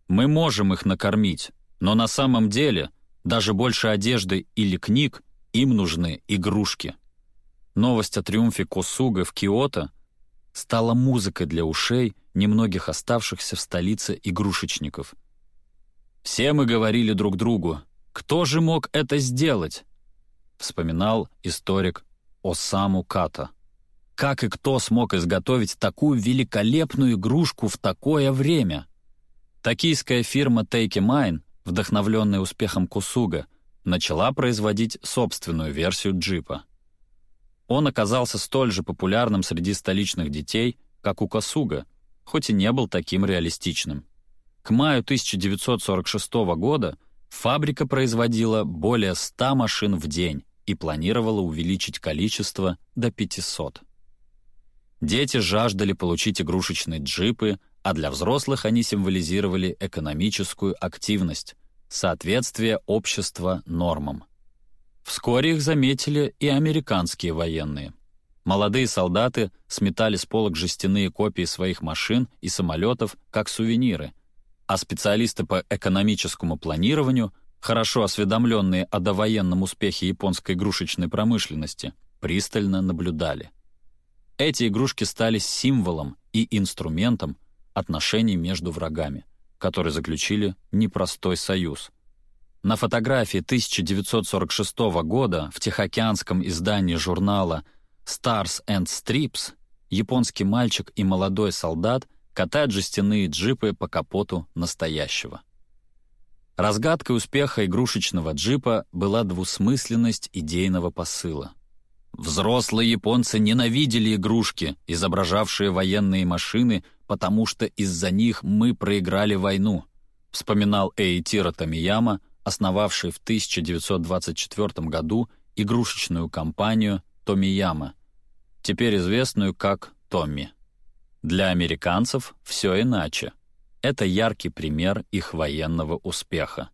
«Мы можем их накормить, но на самом деле даже больше одежды или книг им нужны игрушки». Новость о триумфе Косуга в Киото стала музыкой для ушей немногих оставшихся в столице игрушечников. «Все мы говорили друг другу, кто же мог это сделать?» вспоминал историк Осаму Ката. Как и кто смог изготовить такую великолепную игрушку в такое время? Токийская фирма Take Mine, вдохновленная успехом Кусуга, начала производить собственную версию джипа. Он оказался столь же популярным среди столичных детей, как у Косуга, хоть и не был таким реалистичным. К маю 1946 года фабрика производила более 100 машин в день и планировала увеличить количество до 500. Дети жаждали получить игрушечные джипы, а для взрослых они символизировали экономическую активность, соответствие общества нормам. Вскоре их заметили и американские военные. Молодые солдаты сметали с полок жестяные копии своих машин и самолетов как сувениры, а специалисты по экономическому планированию, хорошо осведомленные о довоенном успехе японской игрушечной промышленности, пристально наблюдали. Эти игрушки стали символом и инструментом отношений между врагами, которые заключили непростой союз — на фотографии 1946 года в тихоокеанском издании журнала Stars and Strips японский мальчик и молодой солдат катают жестяные джипы по капоту настоящего. Разгадкой успеха игрушечного джипа была двусмысленность идейного посыла. Взрослые японцы ненавидели игрушки, изображавшие военные машины, потому что из-за них мы проиграли войну, вспоминал Эйтиро Тамияма, основавший в 1924 году игрушечную компанию Томияма, теперь известную как Томми. Для американцев все иначе. Это яркий пример их военного успеха.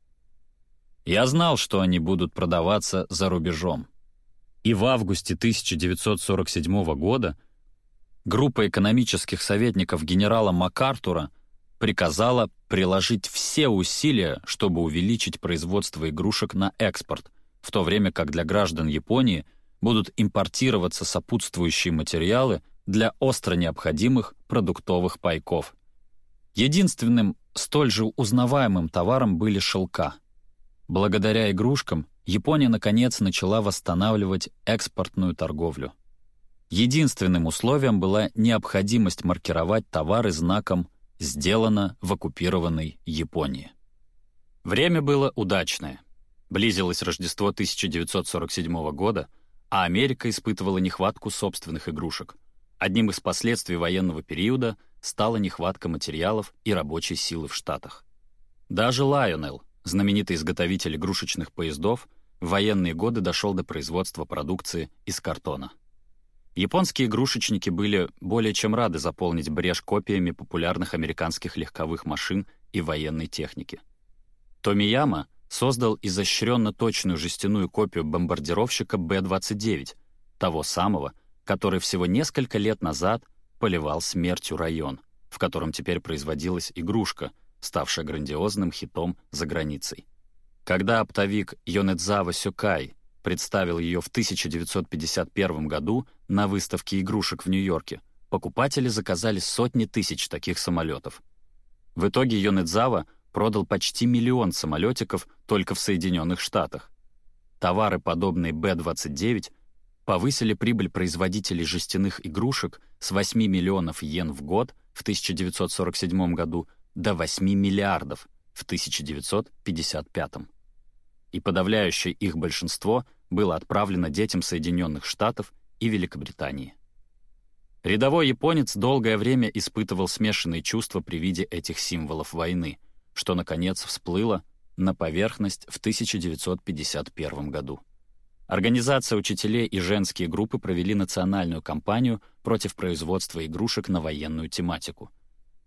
Я знал, что они будут продаваться за рубежом. И в августе 1947 года группа экономических советников генерала МакАртура приказала приложить все усилия, чтобы увеличить производство игрушек на экспорт, в то время как для граждан Японии будут импортироваться сопутствующие материалы для остро необходимых продуктовых пайков. Единственным столь же узнаваемым товаром были шелка. Благодаря игрушкам Япония, наконец, начала восстанавливать экспортную торговлю. Единственным условием была необходимость маркировать товары знаком «Сделано в оккупированной Японии». Время было удачное. Близилось Рождество 1947 года, а Америка испытывала нехватку собственных игрушек. Одним из последствий военного периода стала нехватка материалов и рабочей силы в Штатах. Даже Lionel, знаменитый изготовитель игрушечных поездов, в военные годы дошел до производства продукции из картона. Японские игрушечники были более чем рады заполнить брешь копиями популярных американских легковых машин и военной техники. Томияма создал изощренно точную жестяную копию бомбардировщика Б-29, того самого, который всего несколько лет назад поливал смертью район, в котором теперь производилась игрушка, ставшая грандиозным хитом за границей. Когда оптовик Йонедзава Сюкай представил ее в 1951 году на выставке игрушек в Нью-Йорке, покупатели заказали сотни тысяч таких самолетов. В итоге Йонедзава продал почти миллион самолетиков только в Соединенных Штатах. Товары, подобные Б-29, повысили прибыль производителей жестяных игрушек с 8 миллионов йен в год в 1947 году до 8 миллиардов в 1955 и подавляющее их большинство было отправлено детям Соединенных Штатов и Великобритании. Рядовой японец долгое время испытывал смешанные чувства при виде этих символов войны, что, наконец, всплыло на поверхность в 1951 году. Организация учителей и женские группы провели национальную кампанию против производства игрушек на военную тематику.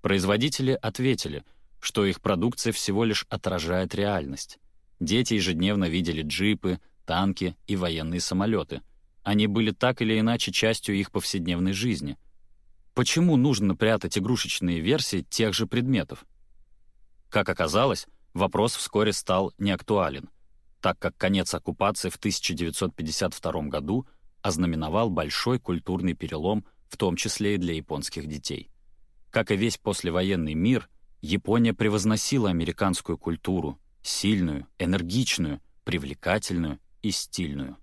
Производители ответили, что их продукция всего лишь отражает реальность. Дети ежедневно видели джипы, танки и военные самолеты. Они были так или иначе частью их повседневной жизни. Почему нужно прятать игрушечные версии тех же предметов? Как оказалось, вопрос вскоре стал неактуален, так как конец оккупации в 1952 году ознаменовал большой культурный перелом, в том числе и для японских детей. Как и весь послевоенный мир, Япония превозносила американскую культуру, сильную, энергичную, привлекательную и стильную.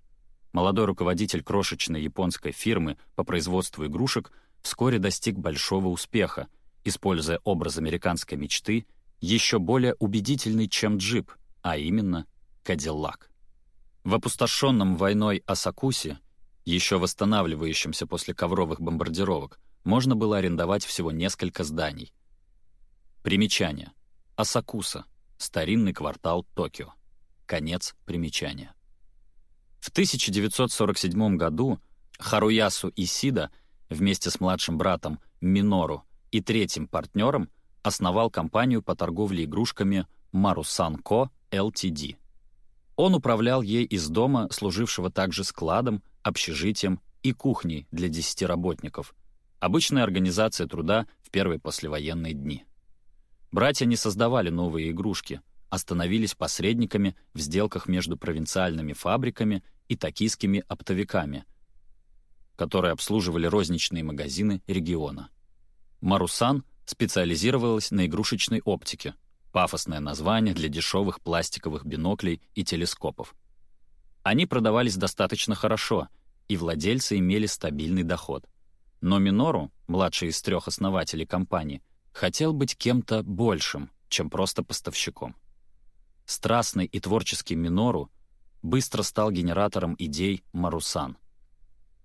Молодой руководитель крошечной японской фирмы по производству игрушек вскоре достиг большого успеха, используя образ американской мечты, еще более убедительный, чем джип, а именно Кадиллак. В опустошенном войной Асакусе, еще восстанавливающемся после ковровых бомбардировок, можно было арендовать всего несколько зданий. Примечание. Асакуса — Старинный квартал Токио. Конец примечания. В 1947 году Харуясу Исида вместе с младшим братом Минору и третьим партнером основал компанию по торговле игрушками Марусанко Ltd. Он управлял ей из дома, служившего также складом, общежитием и кухней для 10 работников. Обычная организация труда в первые послевоенные дни. Братья не создавали новые игрушки, а становились посредниками в сделках между провинциальными фабриками и токийскими оптовиками, которые обслуживали розничные магазины региона. Марусан специализировалась на игрушечной оптике, пафосное название для дешевых пластиковых биноклей и телескопов. Они продавались достаточно хорошо, и владельцы имели стабильный доход. Но Минору, младший из трех основателей компании, хотел быть кем-то большим, чем просто поставщиком. Страстный и творческий Минору быстро стал генератором идей Марусан.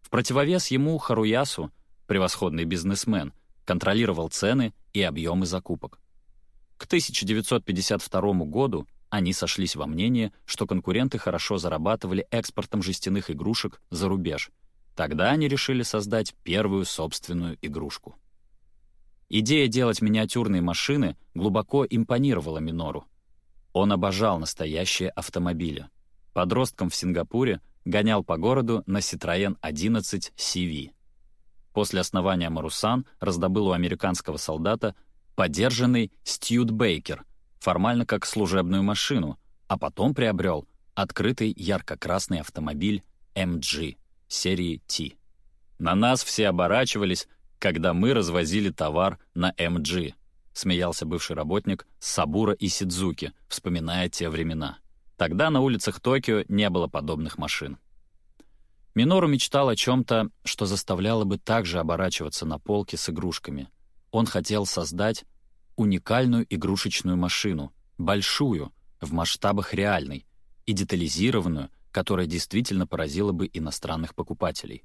В противовес ему Харуясу, превосходный бизнесмен, контролировал цены и объемы закупок. К 1952 году они сошлись во мнении, что конкуренты хорошо зарабатывали экспортом жестяных игрушек за рубеж. Тогда они решили создать первую собственную игрушку. Идея делать миниатюрные машины глубоко импонировала Минору. Он обожал настоящие автомобили. Подростком в Сингапуре гонял по городу на Citroёn 11 CV. после основания Марусан раздобыл у американского солдата подержанный Стьюд Бейкер, формально как служебную машину, а потом приобрел открытый ярко-красный автомобиль MG серии T. На нас все оборачивались, когда мы развозили товар на MG, смеялся бывший работник Сабура и Сидзуки, вспоминая те времена. Тогда на улицах Токио не было подобных машин. Минору мечтал о чем-то, что заставляло бы также оборачиваться на полке с игрушками. Он хотел создать уникальную игрушечную машину, большую, в масштабах реальной, и детализированную, которая действительно поразила бы иностранных покупателей.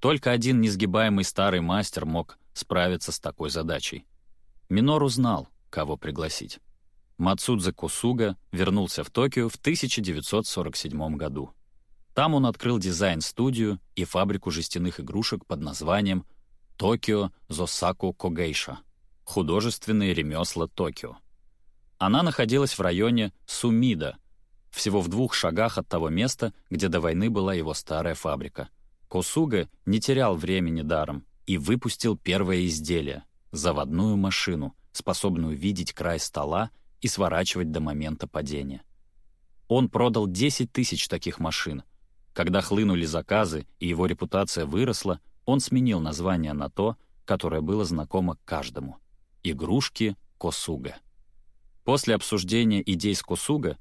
Только один несгибаемый старый мастер мог справиться с такой задачей. Минору знал, кого пригласить. Мацудзе Косуга вернулся в Токио в 1947 году. Там он открыл дизайн-студию и фабрику жестяных игрушек под названием «Токио Зосаку Когейша» — художественные ремесла Токио. Она находилась в районе Сумида, всего в двух шагах от того места, где до войны была его старая фабрика. Косуга не терял времени даром и выпустил первое изделие — заводную машину, способную видеть край стола и сворачивать до момента падения. Он продал 10 тысяч таких машин — когда хлынули заказы и его репутация выросла, он сменил название на то, которое было знакомо каждому — «Игрушки Косуга». После обсуждения идей с Косуга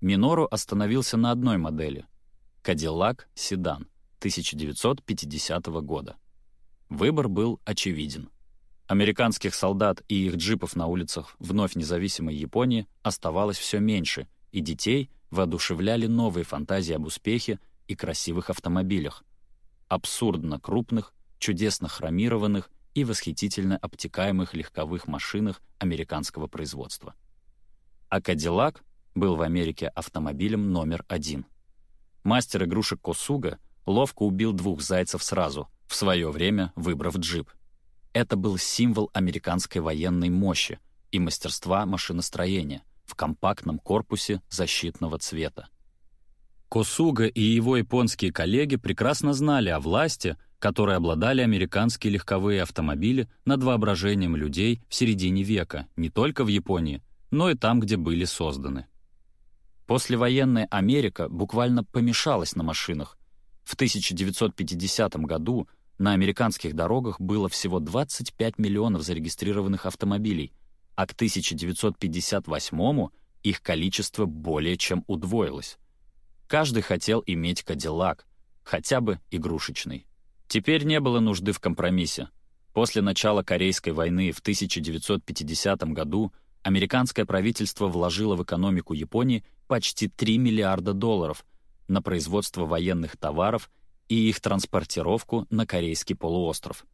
Минору остановился на одной модели — «Кадиллак Седан» 1950 года. Выбор был очевиден. Американских солдат и их джипов на улицах вновь независимой Японии оставалось все меньше, и детей воодушевляли новые фантазии об успехе и красивых автомобилях, абсурдно крупных, чудесно хромированных и восхитительно обтекаемых легковых машинах американского производства. А «Кадиллак» был в Америке автомобилем номер один. Мастер игрушек Косуга ловко убил двух зайцев сразу, в свое время выбрав джип. Это был символ американской военной мощи и мастерства машиностроения — в компактном корпусе защитного цвета. Косуга и его японские коллеги прекрасно знали о власти, которой обладали американские легковые автомобили над воображением людей в середине века, не только в Японии, но и там, где были созданы. Послевоенная Америка буквально помешалась на машинах. В 1950 году на американских дорогах было всего 25 миллионов зарегистрированных автомобилей — а к 1958 их количество более чем удвоилось. Каждый хотел иметь Кадиллак, хотя бы игрушечный. Теперь не было нужды в компромиссе. После начала Корейской войны в 1950 году американское правительство вложило в экономику Японии почти 3 миллиарда долларов на производство военных товаров и их транспортировку на Корейский полуостров.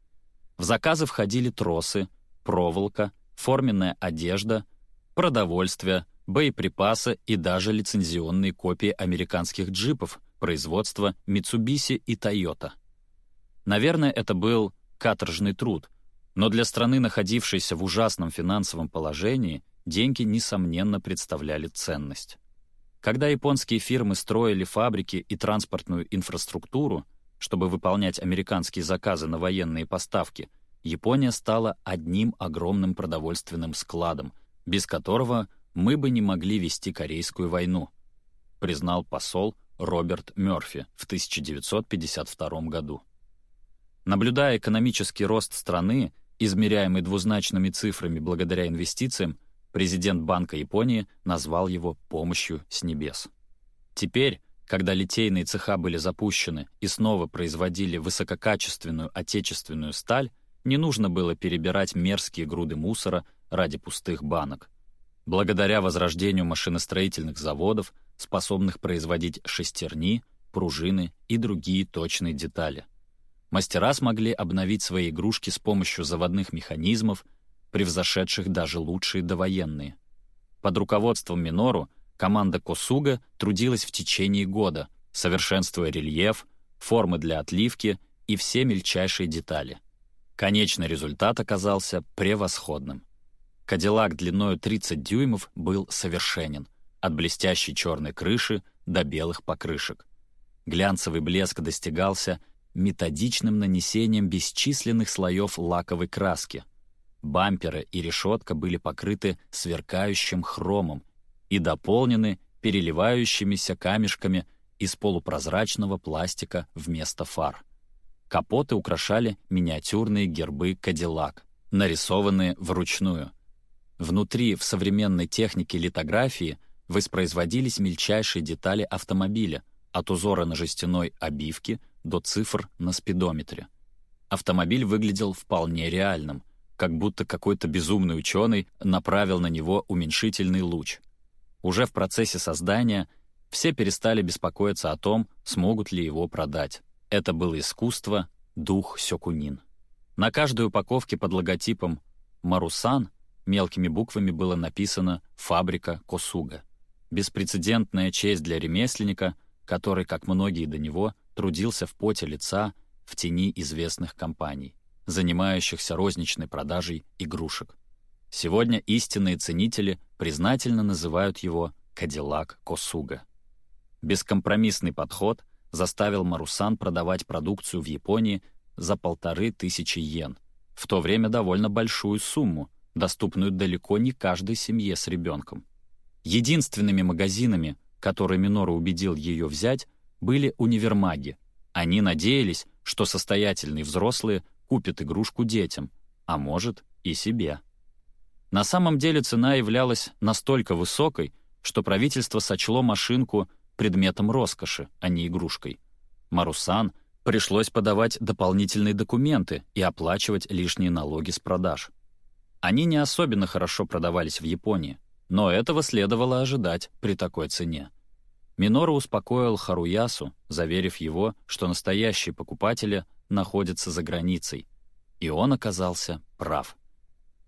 В заказы входили тросы, проволока, форменная одежда, продовольствие, боеприпасы и даже лицензионные копии американских джипов производства Mitsubishi и Toyota. Наверное, это был каторжный труд, но для страны, находившейся в ужасном финансовом положении, деньги, несомненно, представляли ценность. Когда японские фирмы строили фабрики и транспортную инфраструктуру, чтобы выполнять американские заказы на военные поставки – Япония стала одним огромным продовольственным складом, без которого мы бы не могли вести Корейскую войну, признал посол Роберт Мёрфи в 1952 году. Наблюдая экономический рост страны, измеряемый двузначными цифрами благодаря инвестициям, президент Банка Японии назвал его «помощью с небес». Теперь, когда литейные цеха были запущены и снова производили высококачественную отечественную сталь, не нужно было перебирать мерзкие груды мусора ради пустых банок. Благодаря возрождению машиностроительных заводов, способных производить шестерни, пружины и другие точные детали. Мастера смогли обновить свои игрушки с помощью заводных механизмов, превзошедших даже лучшие довоенные. Под руководством Минору команда Косуга трудилась в течение года, совершенствуя рельеф, формы для отливки и все мельчайшие детали — Конечный результат оказался превосходным. Кадиллак длиною 30 дюймов был совершенен, от блестящей черной крыши до белых покрышек. Глянцевый блеск достигался методичным нанесением бесчисленных слоев лаковой краски. Бамперы и решетка были покрыты сверкающим хромом и дополнены переливающимися камешками из полупрозрачного пластика вместо фар. Капоты украшали миниатюрные гербы «Кадиллак», нарисованные вручную. Внутри в современной технике литографии воспроизводились мельчайшие детали автомобиля, от узора на жестяной обивке до цифр на спидометре. Автомобиль выглядел вполне реальным, как будто какой-то безумный ученый направил на него уменьшительный луч. Уже в процессе создания все перестали беспокоиться о том, смогут ли его продать. Это было искусство, дух сёкунин. На каждой упаковке под логотипом «Марусан» мелкими буквами было написано «Фабрика Косуга». Беспрецедентная честь для ремесленника, который, как многие до него, трудился в поте лица в тени известных компаний, занимающихся розничной продажей игрушек. Сегодня истинные ценители признательно называют его «Кадиллак Косуга». Бескомпромиссный подход заставил Марусан продавать продукцию в Японии за полторы тысячи йен, в то время довольно большую сумму, доступную далеко не каждой семье с ребенком. Единственными магазинами, которые Минору убедил ее взять, были универмаги. Они надеялись, что состоятельные взрослые купят игрушку детям, а может и себе. На самом деле цена являлась настолько высокой, что правительство сочло машинку предметом роскоши, а не игрушкой. Марусан пришлось подавать дополнительные документы и оплачивать лишние налоги с продаж. Они не особенно хорошо продавались в Японии, но этого следовало ожидать при такой цене. Минору успокоил Харуясу, заверив его, что настоящие покупатели находятся за границей, и он оказался прав.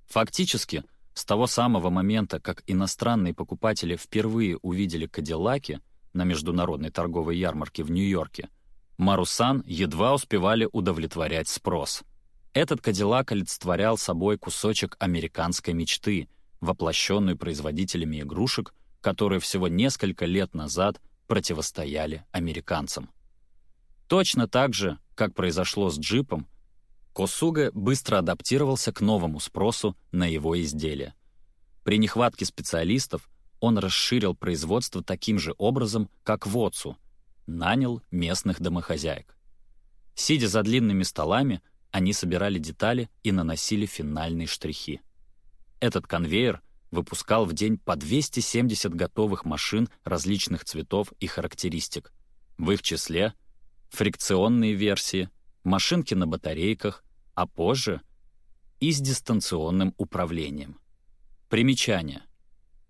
Фактически, с того самого момента, как иностранные покупатели впервые увидели Кадиллаки на международной торговой ярмарке в Нью-Йорке, Марусан едва успевали удовлетворять спрос. Этот Кадиллак олицетворял собой кусочек американской мечты, воплощенную производителями игрушек — которые всего несколько лет назад противостояли американцам. Точно так же, как произошло с джипом, Косуга быстро адаптировался к новому спросу на его изделия. При нехватке специалистов он расширил производство таким же образом, как в Отцу, нанял местных домохозяек. Сидя за длинными столами, они собирали детали и наносили финальные штрихи. Этот конвейер — выпускал в день по 270 готовых машин различных цветов и характеристик. В их числе фрикционные версии, машинки на батарейках, а позже и с дистанционным управлением. Примечание.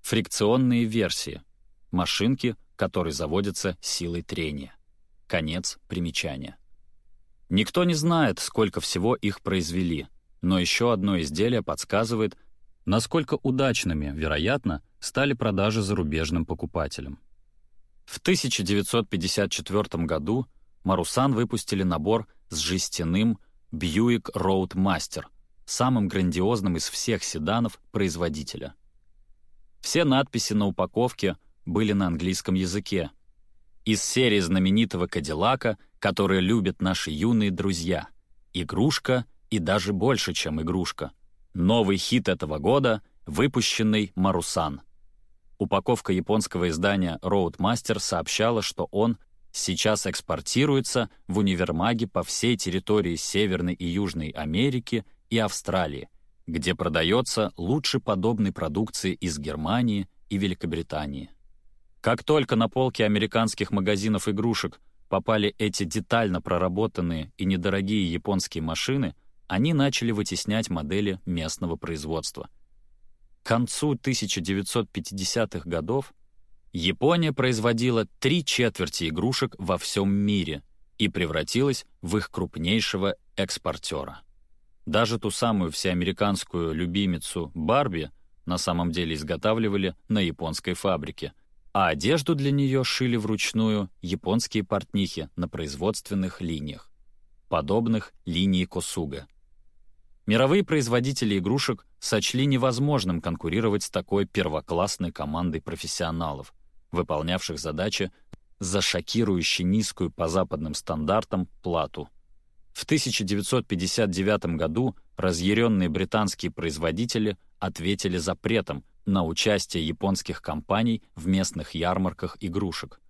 Фрикционные версии. Машинки, которые заводятся силой трения. Конец примечания. Никто не знает, сколько всего их произвели, но еще одно изделие подсказывает, насколько удачными, вероятно, стали продажи зарубежным покупателям. В 1954 году Марусан выпустили набор с жестяным Buick Roadmaster, самым грандиозным из всех седанов производителя. Все надписи на упаковке были на английском языке. Из серии знаменитого Кадиллака, которые любят наши юные друзья. Игрушка и даже больше, чем игрушка — Новый хит этого года — выпущенный «Марусан». Упаковка японского издания Roadmaster сообщала, что он сейчас экспортируется в универмаге по всей территории Северной и Южной Америки и Австралии, где продается лучше подобной продукции из Германии и Великобритании. Как только на полки американских магазинов игрушек попали эти детально проработанные и недорогие японские машины — они начали вытеснять модели местного производства. К концу 1950-х годов Япония производила три четверти игрушек во всем мире и превратилась в их крупнейшего экспортера. Даже ту самую всеамериканскую любимицу Барби на самом деле изготавливали на японской фабрике, а одежду для нее шили вручную японские портнихи на производственных линиях, подобных линии Косуга. Мировые производители игрушек сочли невозможным конкурировать с такой первоклассной командой профессионалов, выполнявших задачи за шокирующе низкую по западным стандартам плату В 1959 году разъяренные британские производители ответили запретом на участие японских компаний в местных ярмарках игрушек.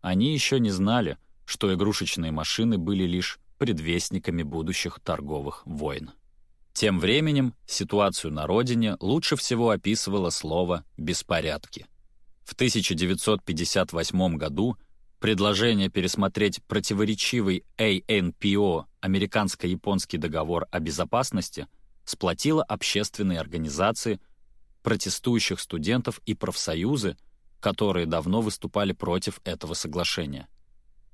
Они еще не знали, что игрушечные машины были лишь предвестниками будущих торговых войн. Тем временем ситуацию на родине лучше всего описывало слово «беспорядки». В 1958 году предложение пересмотреть противоречивый ANPO Американско-японский договор о безопасности сплотило общественные организации, протестующих студентов и профсоюзы, которые давно выступали против этого соглашения.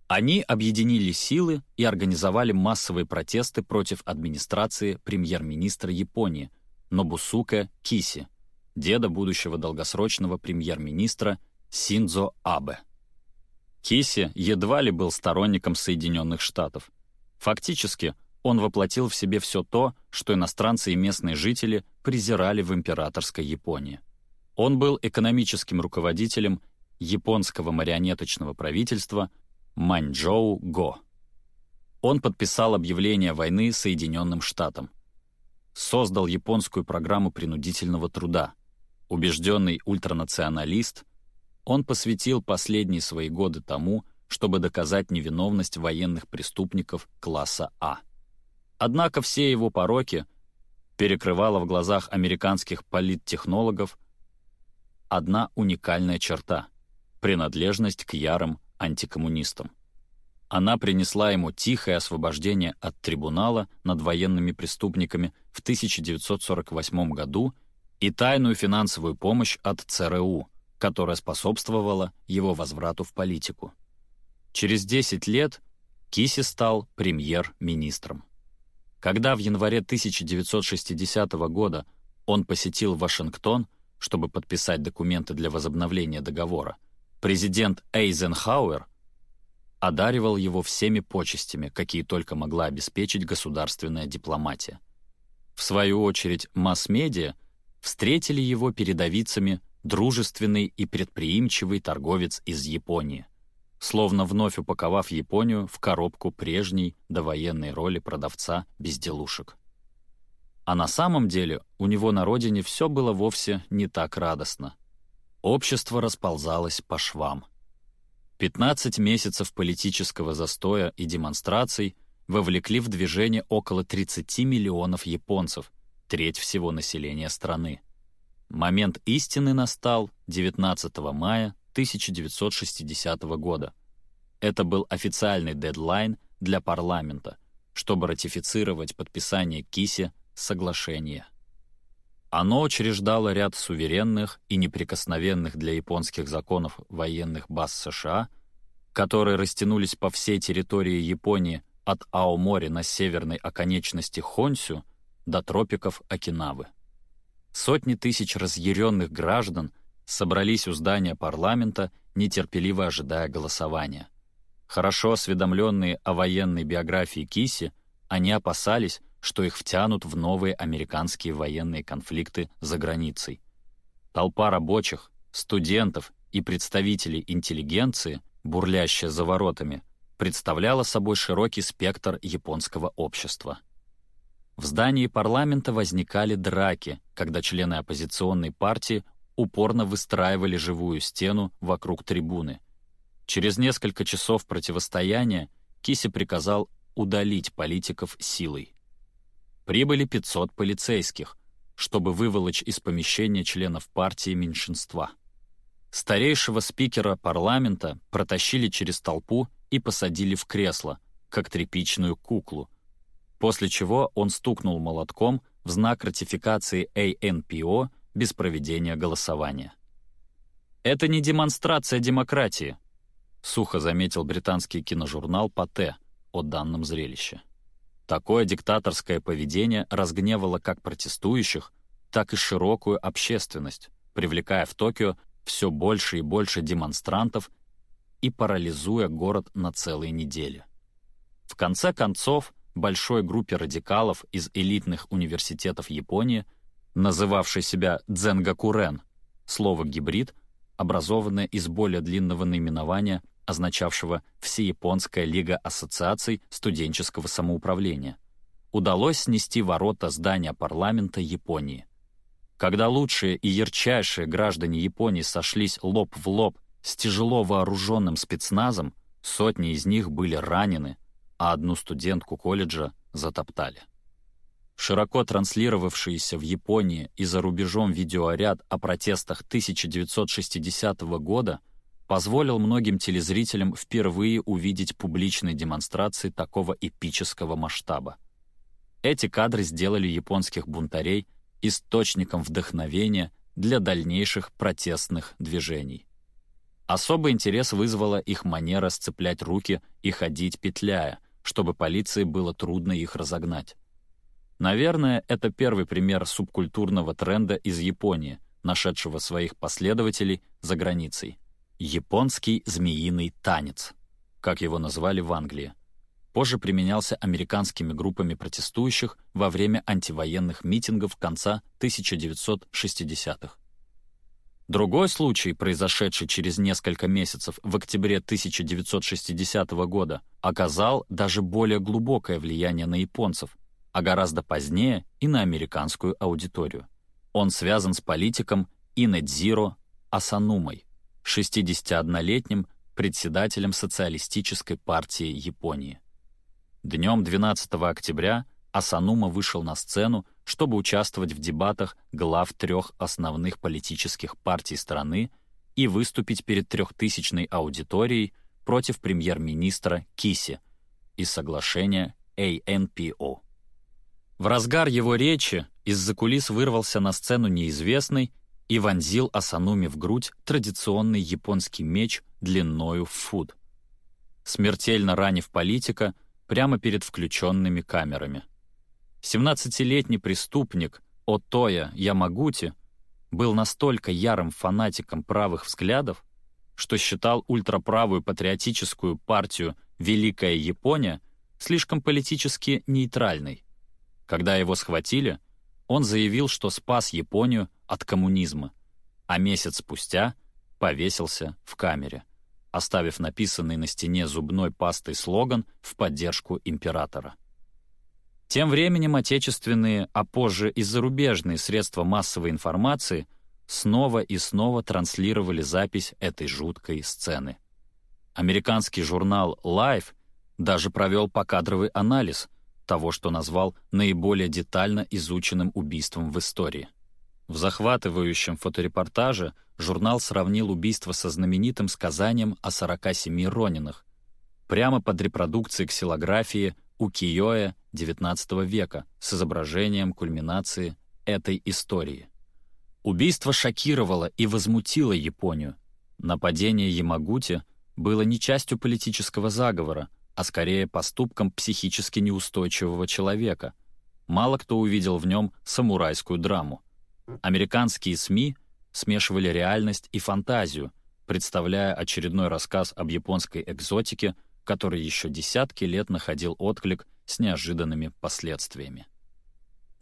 Они объединили силы и организовали массовые протесты против администрации премьер-министра Японии Нобусука Киси, деда будущего долгосрочного премьер-министра Синдзо Абе. Киси едва ли был сторонником Соединенных Штатов. Фактически, он воплотил в себе все то, что иностранцы и местные жители презирали в императорской Японии. Он был экономическим руководителем японского марионеточного правительства Маньчжоу Го. Он подписал объявление войны Соединенным Штатам. Создал японскую программу принудительного труда. Убежденный ультранационалист, он посвятил последние свои годы тому, чтобы доказать невиновность военных преступников класса А. Однако все его пороки перекрывала в глазах американских политтехнологов одна уникальная черта — принадлежность к ярым антикоммунистом. Она принесла ему тихое освобождение от трибунала над военными преступниками в 1948 году и тайную финансовую помощь от ЦРУ, которая способствовала его возврату в политику. Через 10 лет Киси стал премьер-министром. Когда в январе 1960 года он посетил Вашингтон, чтобы подписать документы для возобновления договора, Президент Эйзенхауэр одаривал его всеми почестями, какие только могла обеспечить государственная дипломатия. В свою очередь, масс-медиа встретили его передовицами дружественный и предприимчивый торговец из Японии, словно вновь упаковав Японию в коробку прежней довоенной роли продавца безделушек. А на самом деле у него на родине все было вовсе не так радостно — Общество расползалось по швам. 15 месяцев политического застоя и демонстраций вовлекли в движение около 30 миллионов японцев, треть всего населения страны. Момент истины настал 19 мая 1960 года. Это был официальный дедлайн для парламента, чтобы ратифицировать подписание Киси соглашения. Оно учреждало ряд суверенных и неприкосновенных для японских законов военных баз США, которые растянулись по всей территории Японии от Аомори на северной оконечности Хонсю до тропиков Окинавы. Сотни тысяч разъяренных граждан собрались у здания парламента, нетерпеливо ожидая голосования. Хорошо осведомленные о военной биографии Киси, они опасались, что их втянут в новые американские военные конфликты за границей. Толпа рабочих, студентов и представителей интеллигенции, бурлящая за воротами, представляла собой широкий спектр японского общества. В здании парламента возникали драки, когда члены оппозиционной партии упорно выстраивали живую стену вокруг трибуны. Через несколько часов противостояния Киси приказал удалить политиков силой прибыли 500 полицейских, чтобы выволочь из помещения членов партии меньшинства. Старейшего спикера парламента протащили через толпу и посадили в кресло, как тряпичную куклу, после чего он стукнул молотком в знак ратификации АНПО без проведения голосования. «Это не демонстрация демократии», — сухо заметил британский киножурнал «Пате» о данном зрелище. Такое диктаторское поведение разгневало как протестующих, так и широкую общественность, привлекая в Токио все больше и больше демонстрантов и парализуя город на целые недели. В конце концов, большой группе радикалов из элитных университетов Японии, называвшей себя Дзенгакурен, слово «гибрид», образованное из более длинного наименования означавшего «Всеяпонская лига ассоциаций студенческого самоуправления», удалось снести ворота здания парламента Японии. Когда лучшие и ярчайшие граждане Японии сошлись лоб в лоб с тяжело вооруженным спецназом, сотни из них были ранены, а одну студентку колледжа затоптали. Широко транслировавшийся в Японии и за рубежом видеоряд о протестах 1960 года позволил многим телезрителям впервые увидеть публичные демонстрации такого эпического масштаба. Эти кадры сделали японских бунтарей источником вдохновения для дальнейших протестных движений. Особый интерес вызвала их манера сцеплять руки и ходить петляя, чтобы полиции было трудно их разогнать. Наверное, это первый пример субкультурного тренда из Японии, нашедшего своих последователей за границей. Японский змеиный танец, как его назвали в Англии. Позже применялся американскими группами протестующих во время антивоенных митингов конца 1960-х. Другой случай, произошедший через несколько месяцев в октябре 1960 года, оказал даже более глубокое влияние на японцев, а гораздо позднее и на американскую аудиторию. Он связан с политиком Инэдзиро Асанумой, 61-летним председателем Социалистической партии Японии. Днем 12 октября Асанума вышел на сцену, чтобы участвовать в дебатах глав трех основных политических партий страны и выступить перед трехтысячной аудиторией против премьер-министра Киси из соглашения ANPO. В разгар его речи из-за кулис вырвался на сцену неизвестный и вонзил Асануми в грудь традиционный японский меч длиною в фут. Смертельно ранив политика прямо перед включенными камерами. 17-летний преступник Отоя Ямагути был настолько ярым фанатиком правых взглядов, что считал ультраправую патриотическую партию «Великая Япония» слишком политически нейтральной. Когда его схватили, он заявил, что спас Японию от коммунизма, а месяц спустя повесился в камере, оставив написанный на стене зубной пастой слоган в поддержку императора. Тем временем отечественные, а позже и зарубежные средства массовой информации снова и снова транслировали запись этой жуткой сцены. Американский журнал Life даже провел покадровый анализ — того, что назвал наиболее детально изученным убийством в истории. В захватывающем фоторепортаже журнал сравнил убийство со знаменитым сказанием о 47 ронинах, прямо под репродукцией ксилографии Укиёэ XIX века с изображением кульминации этой истории. Убийство шокировало и возмутило Японию. Нападение Ямагути было не частью политического заговора, а скорее поступком психически неустойчивого человека. Мало кто увидел в нем самурайскую драму. Американские СМИ смешивали реальность и фантазию, представляя очередной рассказ об японской экзотике, который еще десятки лет находил отклик с неожиданными последствиями.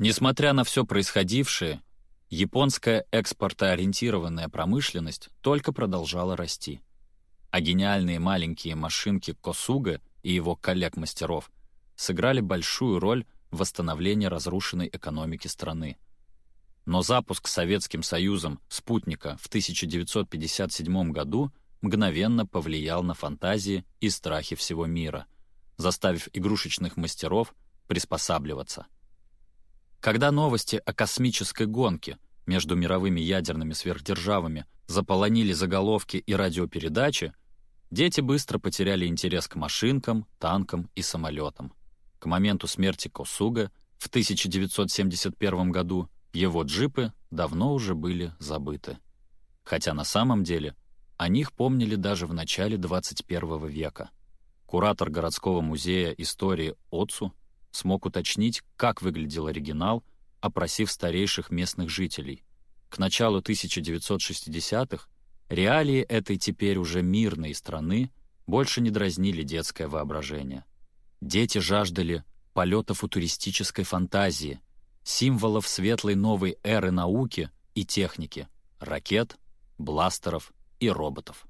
Несмотря на все происходившее, японская экспортоориентированная промышленность только продолжала расти. А гениальные маленькие машинки Косуга и его коллег-мастеров сыграли большую роль в восстановлении разрушенной экономики страны. Но запуск Советским Союзом спутника в 1957 году мгновенно повлиял на фантазии и страхи всего мира, заставив игрушечных мастеров приспосабливаться. Когда новости о космической гонке между мировыми ядерными сверхдержавами заполонили заголовки и радиопередачи, Дети быстро потеряли интерес к машинкам, танкам и самолетам. К моменту смерти Косуга в 1971 году его джипы давно уже были забыты. Хотя на самом деле о них помнили даже в начале 21 века. Куратор городского музея истории Отцу смог уточнить, как выглядел оригинал, опросив старейших местных жителей. К началу 1960-х Реалии этой теперь уже мирной страны больше не дразнили детское воображение. Дети жаждали полета футуристической фантазии, символов светлой новой эры науки и техники, ракет, бластеров и роботов.